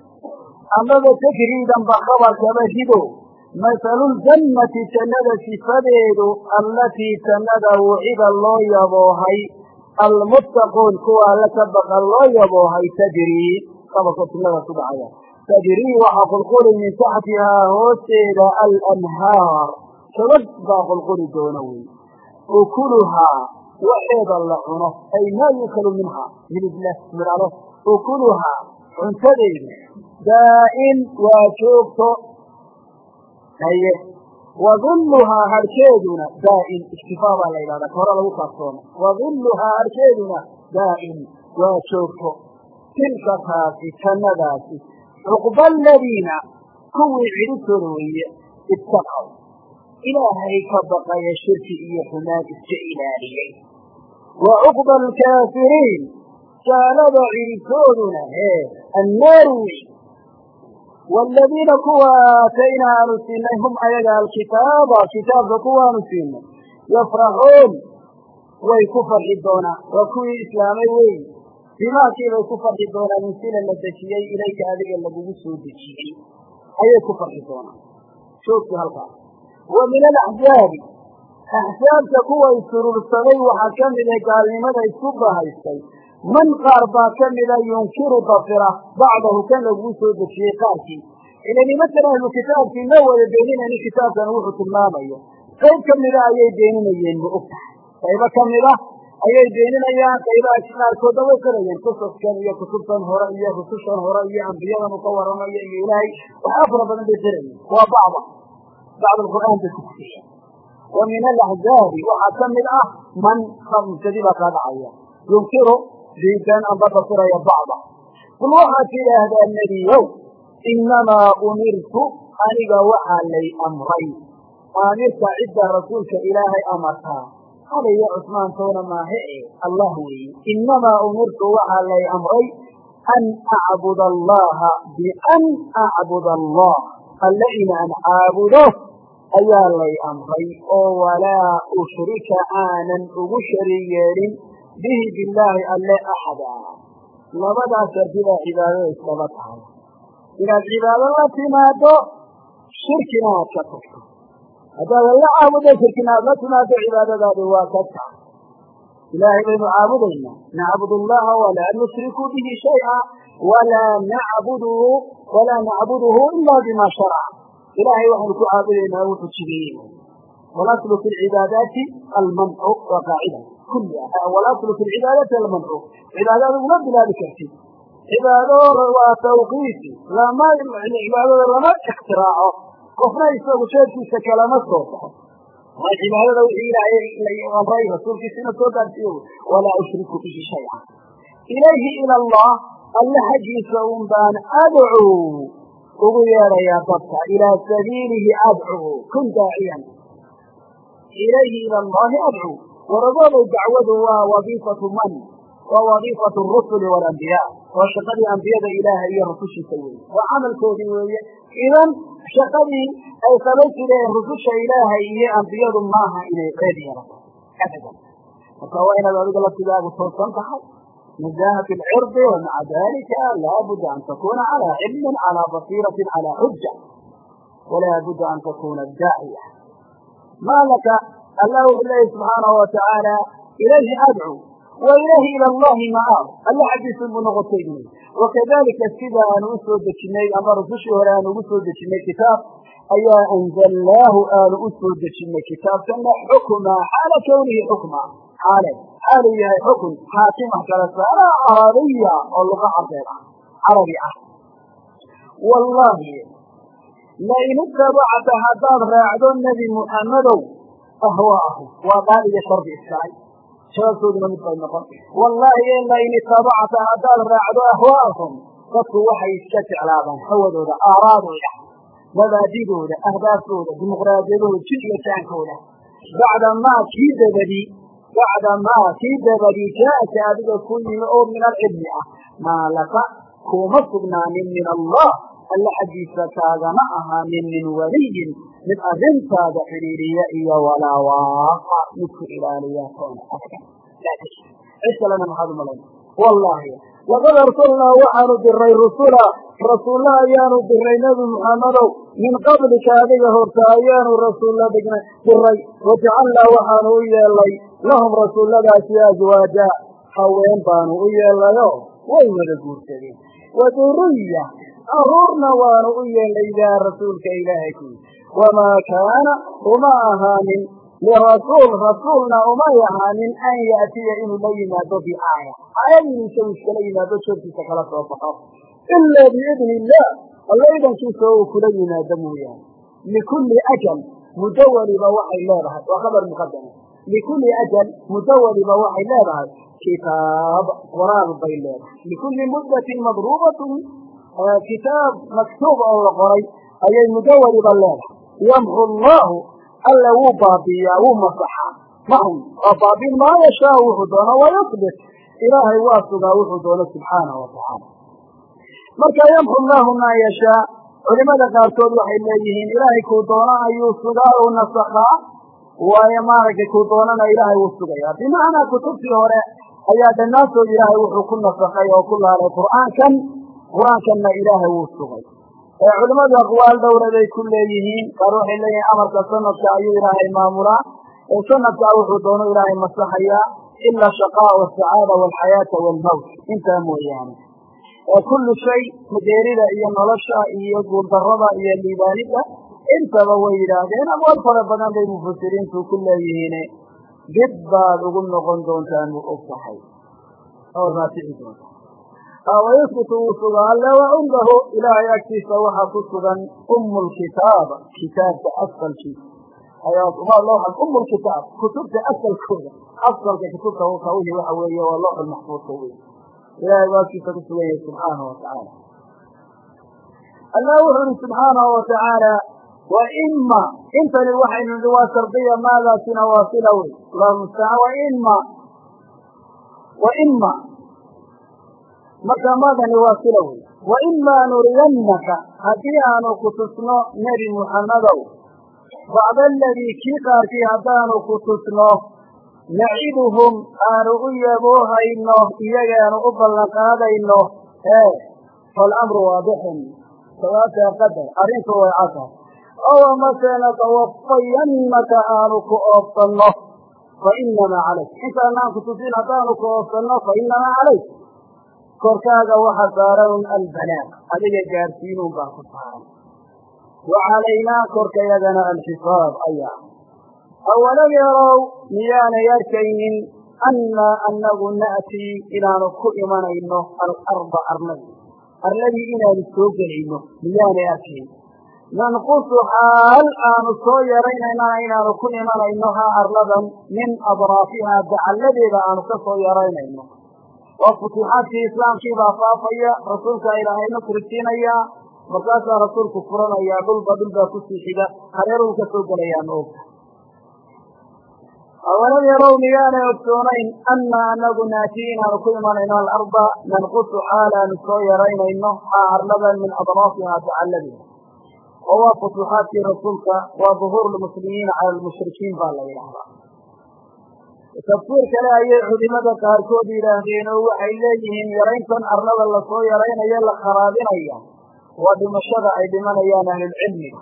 amaba tajriidan ba khabarkaba rido masaluljannati jannada sifadeedu allatii jannada wucida loo yaboohay almuttaquun kuwa alla ka baqa loo yaboohay tajrii khabarka sunnada ku dhacaya tajrii waxaa qulquli min taxtihaa hoosteeda alanhaar shabad baa qulquli doona wey ukuluhaa waxeeda la cuno ay maa yukalu minha hilibla midhalo ukuluhaa cuntadeedu daa'in waa joogto haye wadilluhaa harkeeduna daa'in iktifaa baa la yidhahdaa ka hore lagu kaaftooma wadilluhaa harkeeduna daa'in waa joogto tilka taasi jannadaasi cuqba aladiina kuwii cidhibtooda weeye ittaqaw ilaahay ka baqaya shirki iyo xumaan iska ilaaliyey wa cuqba alkaafiriin gaalada cidhibtooduna hee annaaru wey waaladiina kuwa aataynaa aanu siinay hum ayaga alkitaaba kitaabka kuwaanu siinay yafraxuun way ku farxi doonaan waa kuwii islaamay wey bimaakii bay ku farxi doonaan unsila la dejiyey ilayka adiga lagugu soo dejiyey ayay ku farxi doonaan. Joogtii halkaas. Wa min alaxzaabi axsaabta kuwa isurursaday waxaa ka mid ah gaalnimada isku bahaystay. Man qaar baa ka mida yunkiru dafira bacdahu kan laguu soo dejiyey qaarkii. Ila nimankan ahlu kitaabkii ma wada beeninaynin kitaabkan wuxuu tilmaamayo. Qayb ka mida ayay beeninayeen ma og tahay qaybo ka mida ayay beeninayaan qaybaha qaarkoodna way qirayeen qisaskan iyo kutubtan hore iyo rusushan hore iyo ambiyadan uu ka waramayo iyo ilaahay. Waxaa fara badan bay qirayeen waa bacda bacd alqur'aan bay ku wa min alaxzaabi waxaa ka mid ah man mubtadi baa kaa dhacaya. Yunkiru diidan amba fasiraya bacda qul waxaad tidhaahdaa nebiyow inamaa umirtu aniga waxaa lay amray. Aamirka cidda rasuulka ilaahay amartaa haliyo cusmaantoona maahe. E allah weeye inamaa umirtu waxaa lay amray an acbud allaha bian acbud allah. Alle inaan caabudo ayaa lay amray. Oo walaa ushrika aanan ugu shariig yeedhin bihi billaahi alle axada. Labadaas shardi baa cibaadada iskaba tahay. Inaad cibaado la timaado shirkina aad ka tagto haddaad alla caabudo shirkina aad la timaado cibaadadaadi waa ka ilaahay baynu caabudaynaa nacbud allaha walaa nushriku bihi shay'a walaa nacbuduhu walaa nacbuduhu ila bima sharaca ilaahay waxaynu ku caabudaynaa wuxuu jibeeyey walaslu fi lcibaadaati almancu waa qaacida kulliha. Walaslu fi lcibaadati almancu cibaadada uma bilaabi kartid. Cibaado waa tawqiiti lama cibaadada lama iktiraaco qofna isagu sheedkiisa kalama soo baxo. Waa cibaadada wixii ilaahay amray rasuulkiisina soo gaarsiiyo walaa ushriku bihi shayca ilayhi ila allah alle xaggiisa adcuu ugu yeedhayaa dadka ilaa sabiilihi adcuu kun daaciyan ilayhi ila allahi adcuu waragooday dacwadu waa wadiifatu man waa wadiifatu rusuli walambiyaa oo shaqadii ambiyada ilaaha iyo rusushiisa weeye. Waa camalkoodii weeye. Idan shaqadii ay samayn jireen rususha ilaahay iyo ambiyadu maaha inay qeyb yeelato. Abadan. Marka waa inaad adiga laftigaagu toosan tahay. Nazaha fi lcirdi wamaca dalika laabuda an takuna calaa cilmin calaa basiirati calaa xuja walaa budda an takuna daaciya maalaka allah wuxuu leeyahy subxaanahu watacaala ilayhi adcu wailaahi ila allahi macaab alle xaggiisun buu noqotay bui wakadalika sida aanu u soo dejinay ama rusushii hore aanu ugu soo dejinay kitaab ayaa anzalnaahu aanu u soo dejinay kitaabkana xukma xaala kawnihi xukma xaale xaaluu yahay xukun xaakimah kala saaraa carabiya oo luqa cabeed ah carabi ah wallaahi lain itabacta haddaad raacdo nebi muxammadow ahwaa'ahu waa qaal iyo jawaabtooduna mid bay noqon. Wallaahi ela in itaabacta haddaad raacdo ahwaa'ahum dadku waxay iska jeclaadaan hawadooda aaraadooda mabaadidooda ahdaafdooda dimuqraadiyadooda jid iyo jaankooda bacdamaa kii dabadii bacdamaa kii dabadii jaa'aka adiga ku yimi oo min alcilmi ah. Maa laka kuuma sugnaanin min allah alla xaggiisa kaagama ahaanin min waliyin mid arrintaada xidhiiriya iyo walawaaqa midku ilaaliya aska cid kalena maxaad umalayn wallahi laqad arsalnaa waxaanu diray rusula rasuulla ayaanu diray nebi muxammadow min qablika adiga horta ayaanu rasuulla dhignay diray wajacalnaa waxaanu u yeelay lahum rasuulladaasi aswaaja haween baanu u yeelayo way wada guursadeen. Waduriya aruurna waanu u yeelnay baa rasuulka ilaahay ku wamaa kaana uma ahaanin lirasuul rasuulna umay ahaanin an yaatiya inuu la yimaado biaaya aayad inuu isagu iskala yimaado joogtiisa kala soo baxo ilaa biidni illaah alla uu kula yimaado mooyaane likulli ajal muddo waliba waxay leedahay waa khabar muqadama likulli ajal muddo waliba waxay leedahay kitaab qoraal bay leedahay likulli muddatin madruubatin kitaab maktuub oo la qoray ayay muddo waliba leedahay. Yamxu allahu alla wuu baabiiyaa wuu masaxaa. Mahum waa baabiin maa yashaa wuxuu doono wayusbit ilaahay waa sugaa wuxuu doono subxaanahu watacaala marka yamxu allahu maa yashaa culimada qaarkood waxay leeyihiin ilaahay kuu doono ayuu sugaa u nasakhaa. Waayo maaragtay kuu doonana ilaahay wuu sugayaa. Bimacnaa kutubtii hore ayaa dhammaantood ilaahay wuxuu ku nasakhay oo ku laalay qur'aankan qur'aankanna ilaahay wuu sugay. Ee culimmadu aqwaal dhowraday ku leeyihiin qaar waxay leeyihiin amarka sanadka ayuu ilaahay maamulaa. Ee sanadkaa wuxuu doono ilaahay masaxayaa ila shaqaa wasacaada walxayaata walmawt. Intaa mooyaane. Ee kullu shay geerida iyo nolosha iyo guuldarrada iyo liibaanida intaba way yidhaahdeen. Aqwaal fara badan bay mufasiriintu ku leeyihiine. Dib baad ugu noqon doontaan mu og tahay. Oo raafici doontaa wayusbitu wuu sugaa alle wa cindahu ilaahay agtiisa waxaa ku sugan umu lkitaab kitaabka asalkiisa ayaa looxan umu lkitaab kutubta asalkooda asalka kutubta kawihii waxa weeye waa loox maxfuudka wey ilahay baa agtiisa ku sugan yahay subxaanahu watacaala allah wuxu uhi subxaanahu watacaala wa ima intani waxaynu nihi waa shardiya maadaasina waa sila wey allahu mustacaan wa ima wa ima marka maadani waa sila wey wa imaa nuriyannaka haddii aanu ku tusno nebi muxammadow bacda aladii kii qaarkii haddaanu ku tusno naciduhum aanu u yaboohayno iyagaanu u ballanqaadayno ee falamru waadixun sawaabtaa qadar arrinku way casa ow amase natawafayannaka aanu ku oofsanno fa inamaa calayk intaanaan ku tusin haddaanu ku oofsanno fa inamaa calayk korkaaga waxa saaran albalaaq adiga gaarsiinuun baa ku saaran. Wa calaynaa korkayagana alxisaab ayaa. Awalam yarow miyaanay arkaynin annaa anagu na'tii inaanu ku imanayno alarda arladii arladii inaanu soo gelayno miyaanay arkayn nanqusu xaal aanu soo yaraynayna inaanu ku imanayno haa arladan min adraafihaa dacalladeeda aanu ka soo yaraynayno waa futuuxaadkii islaamkii baa faafaya rasuulkaa ilaahayna kursiinayaa markaasaa rasuulku furanayaa dhulba dhulbaa ku sii xiga hareeruu ka soo gelayaa ma ogta awalam yarow miyaanay ogsoonayn annaa anagu naatii inaanu ku imanayno alarda nanqusu xaalaanu soo yaraynayno haa arladan min adraafihaa dacalladeeda oo waa futuuxaadkii rasuulka waa duhuur lmuslimiina cala lmushrikiin baa la yidhaahdaa tafsiir kale ayay culimada qaarkood yidhaahdeen oo waxay leeyihiin yarayntan arlada la soo yaraynayo la kharaabinaya waa dhimashada ay dhimanayaan ahlulcilmiga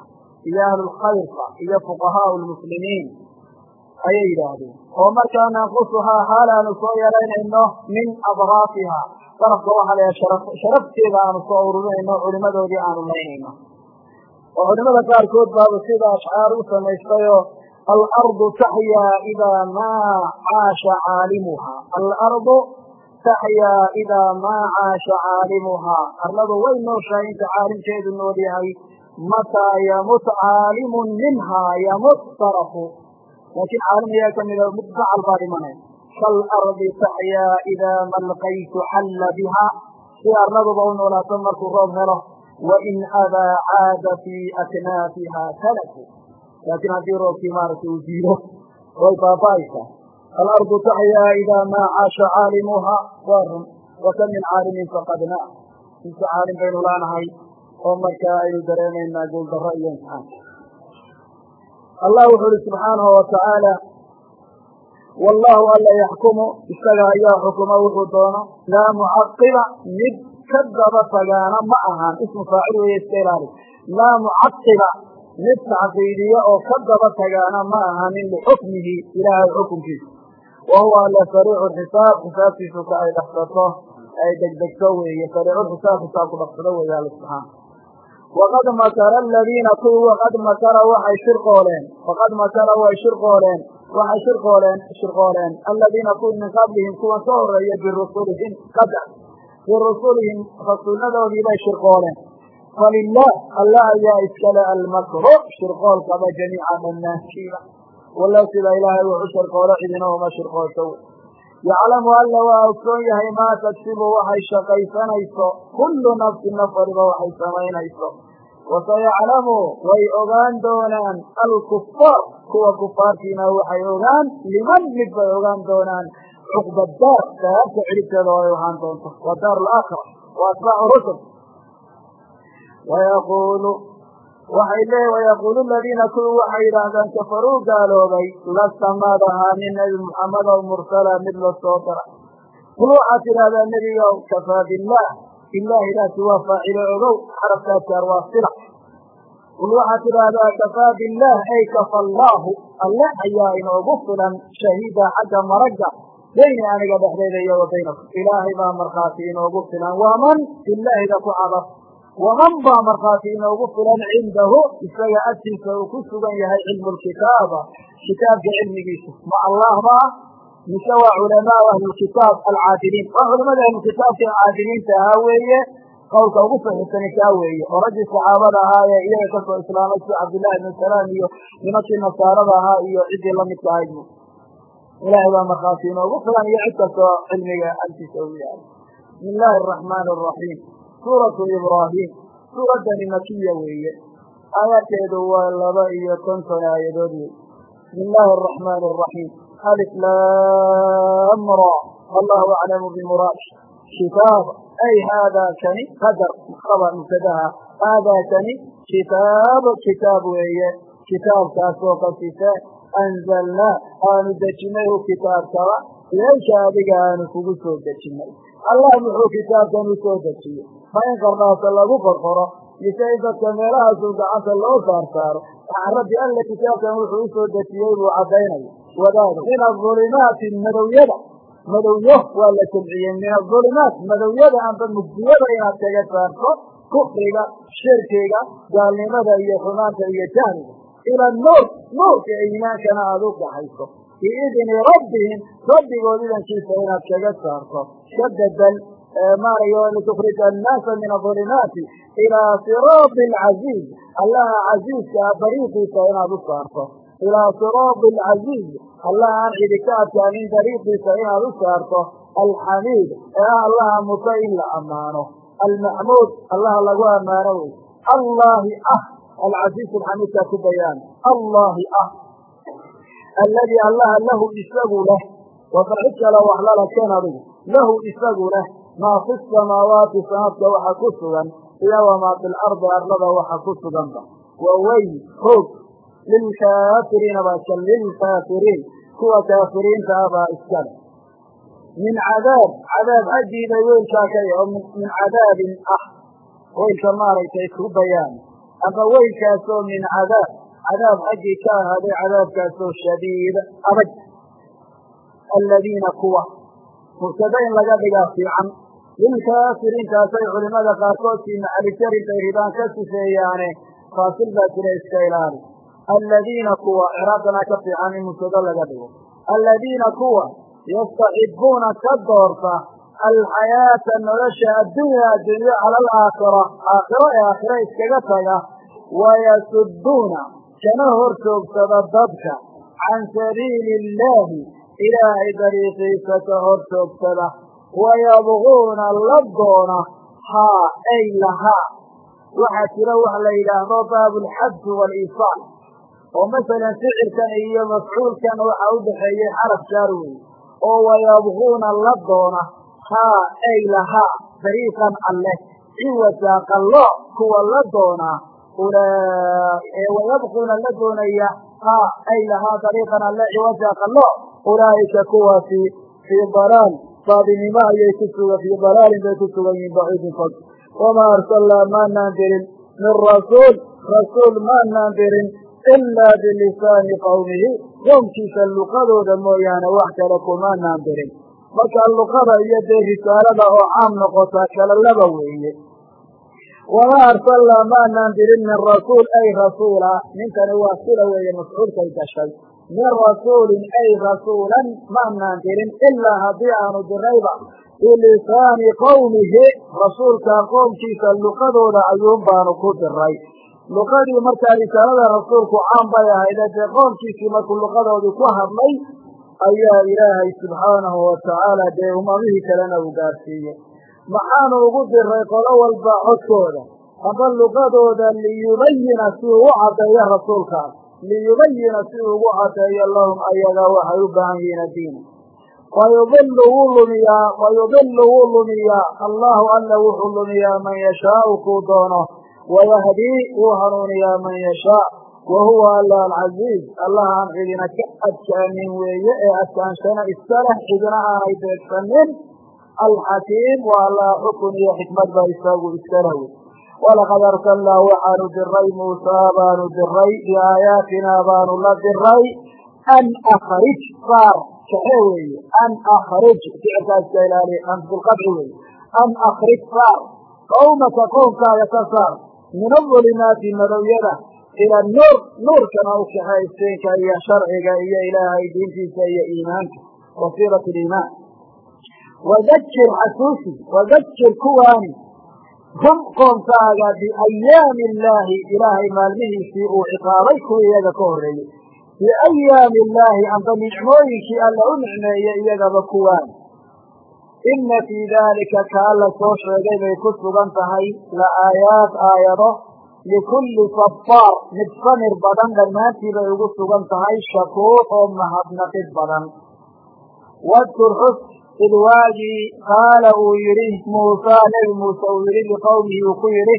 iyo ahlulkhayrka iyo fuqahaau lmuslimiin ayay yidhaahdeen. Oo markaa nanqusuhaa xaal aanu soo yaraynayno min adraafiha darafka waxaa la yaha sharafteeda aanu soo ururinayno culimadoodii aanu laynayno oo culimada qaarkood baaba sida ashcaar u samaystayoo alardu taxyaa idaa maa caasha caalimuhaa alardu taxyaa idaa maa caasha caalimuhaa arladu way nooshahay inta caalimkeedu nool yahay mataa yamut caalimun minhaa yamut sarafu laakiin caalim ayaa ka mida mid gacal baa dhimanaya kaalardi taxyaa idaa malqaytu xalla biha si arladuba u noolaato markuu roob helo wain adaa caada fii aknaafiha talaku laakiin haddii roobkii maaragtay uu diido way baaba'aysaa. Alardu taxyaa idaa maa caasha caalimuha waa run. Wa kam min caalimin faqadna inta caalim baynu laanahay oo markaa aynu dareemaynaa guuldarro iyo imtixaan. Allah wuxuu uhi subxaanahu watacaala wallahu alla yaxkumu isaga ayaa xukuma wuxuu doono laa mucaqiba mid ka daba tagaana ma ahaan ismu faacil weeye iska ilaali. Laa mucaqiba mid tacqiidiya oo ka daba tagaana ma ahanin lixukmihi ilaahay xukunkiisa. Wa huwa alla sariicu xisaab xisaabtiisu ka ay dhaqsato ay degdegto weeye. Sariiculxisaab xisaabku dhaqsado weeye alla subxaana waqad makara aladiina kuwii waqad makara waxay shirqooleen waqad makara way shirqooleen waxay shirqooleen shirqooleen aladiina kuwii min qablihim kuwan ka horreeya birusulihim qadar birusulihim rasuulnadoodii bay shirqooleen falilah alla ayaa iskale almakru shirqoolkaba jamiica dhammaantiiba walow sida ilaahay wuxu shirqoolo cidina uma shirqoolto wey yaclamu alla waa ogsoon yahay maa tagsibu waxay shaqaysanayso. Kullu nafsin naf waliba waxay samaynayso. Wasayaclamu way ogaan doonaan alkufaar kuwa kufaartiina waxay ogaan liman mid bay ogaan doonaan. Cuqba daar daarta ciribteeda way ogaan doonto. Waa daar laakhira wa atbaacu rusul wayaquulu waxay lee wayaquulu aladiina kuwii waxay yidhaahdaan kafaruu gaaloobay lasta maad ahaanin nebi muxamed ow mursala mid la soo dara kul waxaad tidhahdaa nebigow kafaa billaah ilaahidaasi waa faacilo ogow xarafkaa jaar waa sila qul waxaad tidhaahdaa kafaa billaah ay kafa allaahu alle ayaa inoogu filan shahiida xagga maragga bayni aniga dhexdeeda iyo wa baynakum ilaahay baa markhaati inoogu filan waman ilaahida ku cadaf waman baa markhaati inoogu filan cindahu isaga agtiisa uu ku sugan yahay cilmu lkitaaba kitaabka cilmigiisa ma allah baa mise waa culamaau ahlilkitaab alcaadiliin. Waa culamada ahlukitaabka caadiliinta ahaa weeye qowlka ugu saxiixsani kaa weeye. Oo raggii saxaabada ahaa ee iyaga ka soo islaamay sida cabdillahi ibnu salaam iyo nimankii nasaarada ahaa iyo ciddii lamidka ahayd ilaahay baa markhaati inoogu filan iyo cid kastoo cilmiga agtiisa ugu yahay. Bismi illaahi araxmaani araxiim suuratu ibraahim suuraddani makiya weeye. Aayaadkeedu waa laba iyo konton aayadood wey bismi illaahi araxmaani araxiim alif lamra allahu aclamu bimuraad. Kitaab. Ay haadaa kani qadar. Khabar mubtadaha. Haadaa kani kitaab kitaab weeye. Kitaabkaasoo kasise anzalnaa aanu dejinay hu kitaabkaba ilayka adiga aanu kugu soo dejinay. Allah muxuu kitaabkan u soo ma in qardhaasa lagu qorqoro mise in dadka meelahaasuu gacanta loo saarsaaro. Waxaa rabbi alle kitaabkan wuxuu u soo dejiyey buu caddaynaya wadaado min aulumaati madowyada madowyo waa la jamciyey min aulumaat madowyada amba mugdiyada inaad kaga saarto kufriga shirkiga gaalnimada iyo xumaanta iyo jahliga ila nuur nuurka iimaankana aada u dhaxayso biidni rabbihim rabbigood idankiisa inaad kaga saarto. Ka maarayo litukhrija annaasa min aulumaati ilaa siraadi alcaziiz allaha casiizka ah dariiqiisa inaad u saarto. Ilaa siraadi alcaziiz allaha aan cidi ka dariiqiisa inaad u saarto. Alxamiid ee ah allaha muta in la ammaano. Almaxmuud allaha lagu ammaano wey. Allahi ah. Alcasiiz alxamiidkaa ku bayaan. Allahi ah. Alladii allaha lahu isagu leh. Wafa cid kale wax lala keen adigu lahu isagu leh maa fi samaawaati sanaadka waxa ku sugan iyo wamaa fi lardi arlada waxa ku suganba wawey hoog lilkaafiriina baa iska lilkaafiriin kuwa kaafiriinta ah baa iskale min cadaab cadaab xaggiibay weylkaa ka oo min cadaabin ah weylka maaragtay ku bayaan ama weylkaasoo min cadaab cadaab xaggii ka ahaaday cadaabkaasoo shadiid adag aladiina kuwa mubtada laga dhigaa fiican lilkaafiriintaasay culimada qaarkood fii macalijarintay ridaan ka sifeeyaane faasil baa jira iska ilaali. Aladiina kuwa ciraaqana ka fiican in mubtado laga dhigo. Aladiina kuwa yastaxibuuna ka doorta alxayaata nolosha addunya adduunyo cala alaakhira aakhiro ee aakhiro iskaga taga wayasuduuna kana hor joogsada dadka. Can sabiili illaahi ilaahay dariiqiisa ka hor joogsada wayabquuna la doona haa ay lahaa waxaa jira wax la yidhaahdo baabulxabsi waaliisaal oo masalan ficilkan iyo mafcuulkan waxa u dhaxeeyey xaraf jaar weeye oo wayabquuna la doona haa ay lahaa dariiqan alleh ciwasaa qallo kuwa la doonaa wayabquuna la doonaya haa ay lahaa dariiqan alleh ciwasaa qallo ulaa'ika kuwaasi fii dalaal baadinimo ayay ku sugan fii dalaalin bay ku sugan yihiin baciidin fog wamaa arsalnaa maanaan dirin. Min rasuul rasuul maanaan dirin ilaa bilisaani qowmihi qoomkiisa luqadooda mooyaane wax kale kumaanaan dirin. Marka luqada iyo dee risaalada oo caam noqotaa kala laba weeye. Wamaa arsalnaa maanaan dirin min rasuul ay rasuula. Ninkani waa sila weeye mafcuulkay gashay min rasuulin ay rasuulan maanaan dirin ilaa haddii aanu dirayba bilisaani qowmihi rasuulka qoomkiisa luqadooda ayuun baanu ku diray luqadii markaa risaalada rasuulku caan bay ahayde dee qoomkiisii markuu luqadoodii ku hadlay ayaa ilaahay subxaanahu watacaala dee umamihii kalena uu gaarsiiyey maxaanu ugu diray qolo walba codkooda aba luqadooda liyubayina si uu u caddeeyo rasuulkaas liyubayina si ugu caddeeyo lahum ayaga waxay u baahan yihiin addiina wayudilu wuu lumiyaa wayudilu wuu lumiyaa. Allahu alla wuxuu lumiyaa man yashaau kuu doono. Wayahdii wuu hanuuniyaa man yashaa. Wa huwa alla alcaziiz allah aan cidina ka adkaanin weeye ee adkaanshana iska cidina aanay beegsanin. Alxakiim waa allah xukun iyo xikmad ba isagu wey walaqad arsalnaa waxaanu diray muusaa baanu diray biaayaatinaa baanu la diray an akrij saar kaxe weeye an akrij ficilkaa iska ilaaliya anfulqadci weeye an akrij saar qawmaka qowmkaaga ka saar min aظulimaati madowyada ila nuur nuurkana u kaxe isteenka iyo sharciga iyo ilaahay diintiisa iyo iimaanka wasiirat liimaan wadakir xasuusi wadakir kuwaani hum qoomkaaga biayaami illaahi ilaahay maalmihiisii uu ciqaabay kuwii iyaga ka horreeyey biayaami illaahi amba nicmooyinkii alla u nicmeeyey iyagaba kuwaan. Inna fii daalika kaa la soo sheegay bay ku sugan tahay la aayaad aayado likulli safaar mid samir badan dhammaantii bay ugu sugan tahay shakuur oo mahadnaqid badan id waagii qaala uu yidhi muusaa nebi muuse uu yidhi liqowmihi uu ku yidhi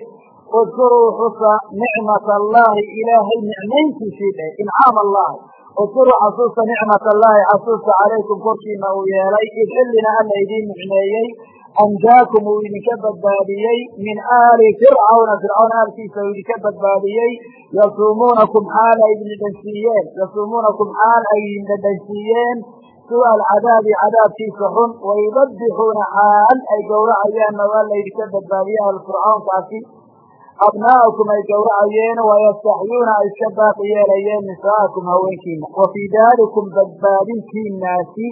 udkuruu xusa nicmata allaahi ilaahay nicmayntiisii dheh incaam allahi udkuruu xasuusta nicmat allaahi xasuusta calaykum korkiina uu yeelay id xillina alla idiin nicmeeyey anjaakum uu idinka badbaadiyey min aali fircawna fircawn aalkiisa uu idinka badbaadiyey yasuumuunakum xaal ay idin dhadhansiiyeen yasuumuunakum xaal ay idin dhadhansiiyeen su'a alcadaabi cadaabkiisa xun wayudabixuuna xaal ay gowracayaanna waa laydinka badbaadiye ahlu fircawnkaasi ay gowracayeen wayastaxyuuna ay iska baaqi yeelayeen nisaa'akum haweenkiina wa fii daalikum badbaadintiinaasi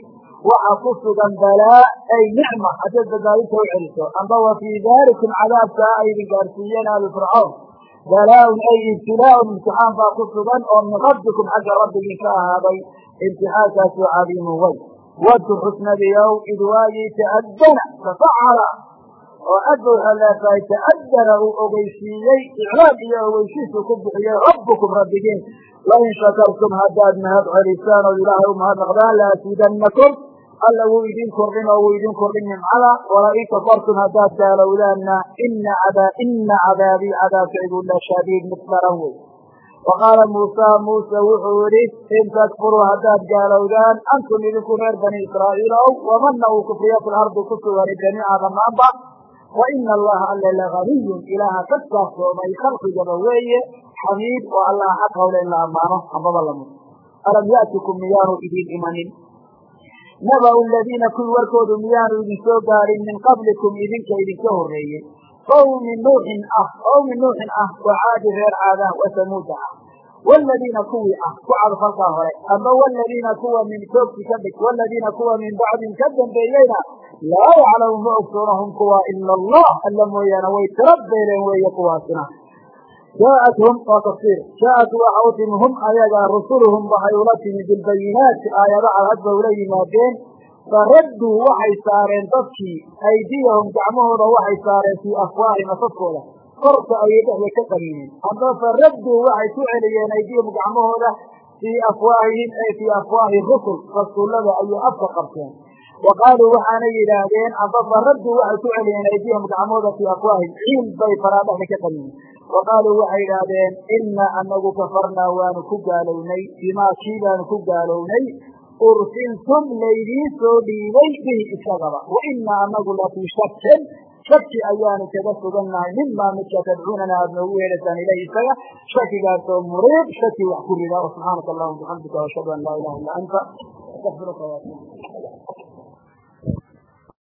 waxa ku sugan balaa ay nicma haddaad badbaadinta u celiso amba wa fii daalikum cadaabkaa ay idin gaarsiiyeen ahlu fircawn balaa-un ay ibtilaaun imtixaan baa ku sugan oo min rabbikum xagga rabbigii ka ahaaday. Imtixaankaasoo cadiimun wey wadkur xusnabiyow id waagii ta'adana tafacala. Oo adba waxaa leedahay ta'adana uu ogeysiiyey iclaam iyo ogeysiisuu ku bixiyey rabbukum rabbigiin. Lain shakartum haddaad mahad celisaan oo ilaahay u mahadnaqdaan laasiidannakum alla wuu idin kordhin oo wuu idin kordhin nimcada walain kafartum haddaad gaalowdaanna ina cadaabii cadaabkaygu la shadiid mid daran wey wa qaala muusa muuse wuxuu yihi in takfuruu haddaad gaalowdaan antum idinku reer bani israa'iilow wamana uu kufriyo fi ku sugani jamiica dhammaanba wa allaha alla laganiyun ilaaha ka saafsoomay khalqigaba weeye xamiid oo allah xaq hawle la ammaano ambaba lamud alam ya'tikum miyaanu idiin imanin naba'u aladiina kuwii warkoodu miyaanu idin soo gaarin min qablikum idinka idinka horreeyey qowmi nuuxin ah qowmi nuuxin ah wa caadi reer caada wa samuuda ah wladiina kuwii ah ku cadfalkaa hore amba wladiina kuwa min toogsi ka dhig wladiina kuwa min bacdin ka dambeeyeyna laa yaclamu ma ogsoonahum kuwa ila allah alla mooyaane way tira beeleen weeye jaaءathum waa tafsiir jaaءat waxa u timi hum ayaga rusuluhum waxay ula timi bilbayinaati aayado cadhad bay ula yimaadeen faradduu waxay saareen dadkii aydiyahum gacmahooda waxay saareen fii afwaahim afafkooda korka ayay dhexda ka qaniineen amba faradduu waxay ku celiyeen aydiyahum gacmahooda fii afwaahihim ay fii afwaahi rusul rasuullada ayay afka qabteen wa qaaluu waxaanay yidhaahdeen amba faradduu waxay ku celiyeen aydiyahum gacmahooda fii afwaahim ciil bay faraa ka qaniineen wa qaaluu waxay yidhaahdeen inna anagu kafarnaa waanu ku gaalownay bimaa kii baanu ku gaalownay ursiltum laydiin soo dhiibay bihi isagaba wa inaa anagu lafii shakin shaki ayaanu kaga sugannahay mimaa midka tadcuunana aad noogu yeedhaysaan ilayhi isaga shakigaasoo muriib shaki wax ku rida subxaanaka allahuma bixamdika ashhadu an laa ilaha illa anta astaqfiruka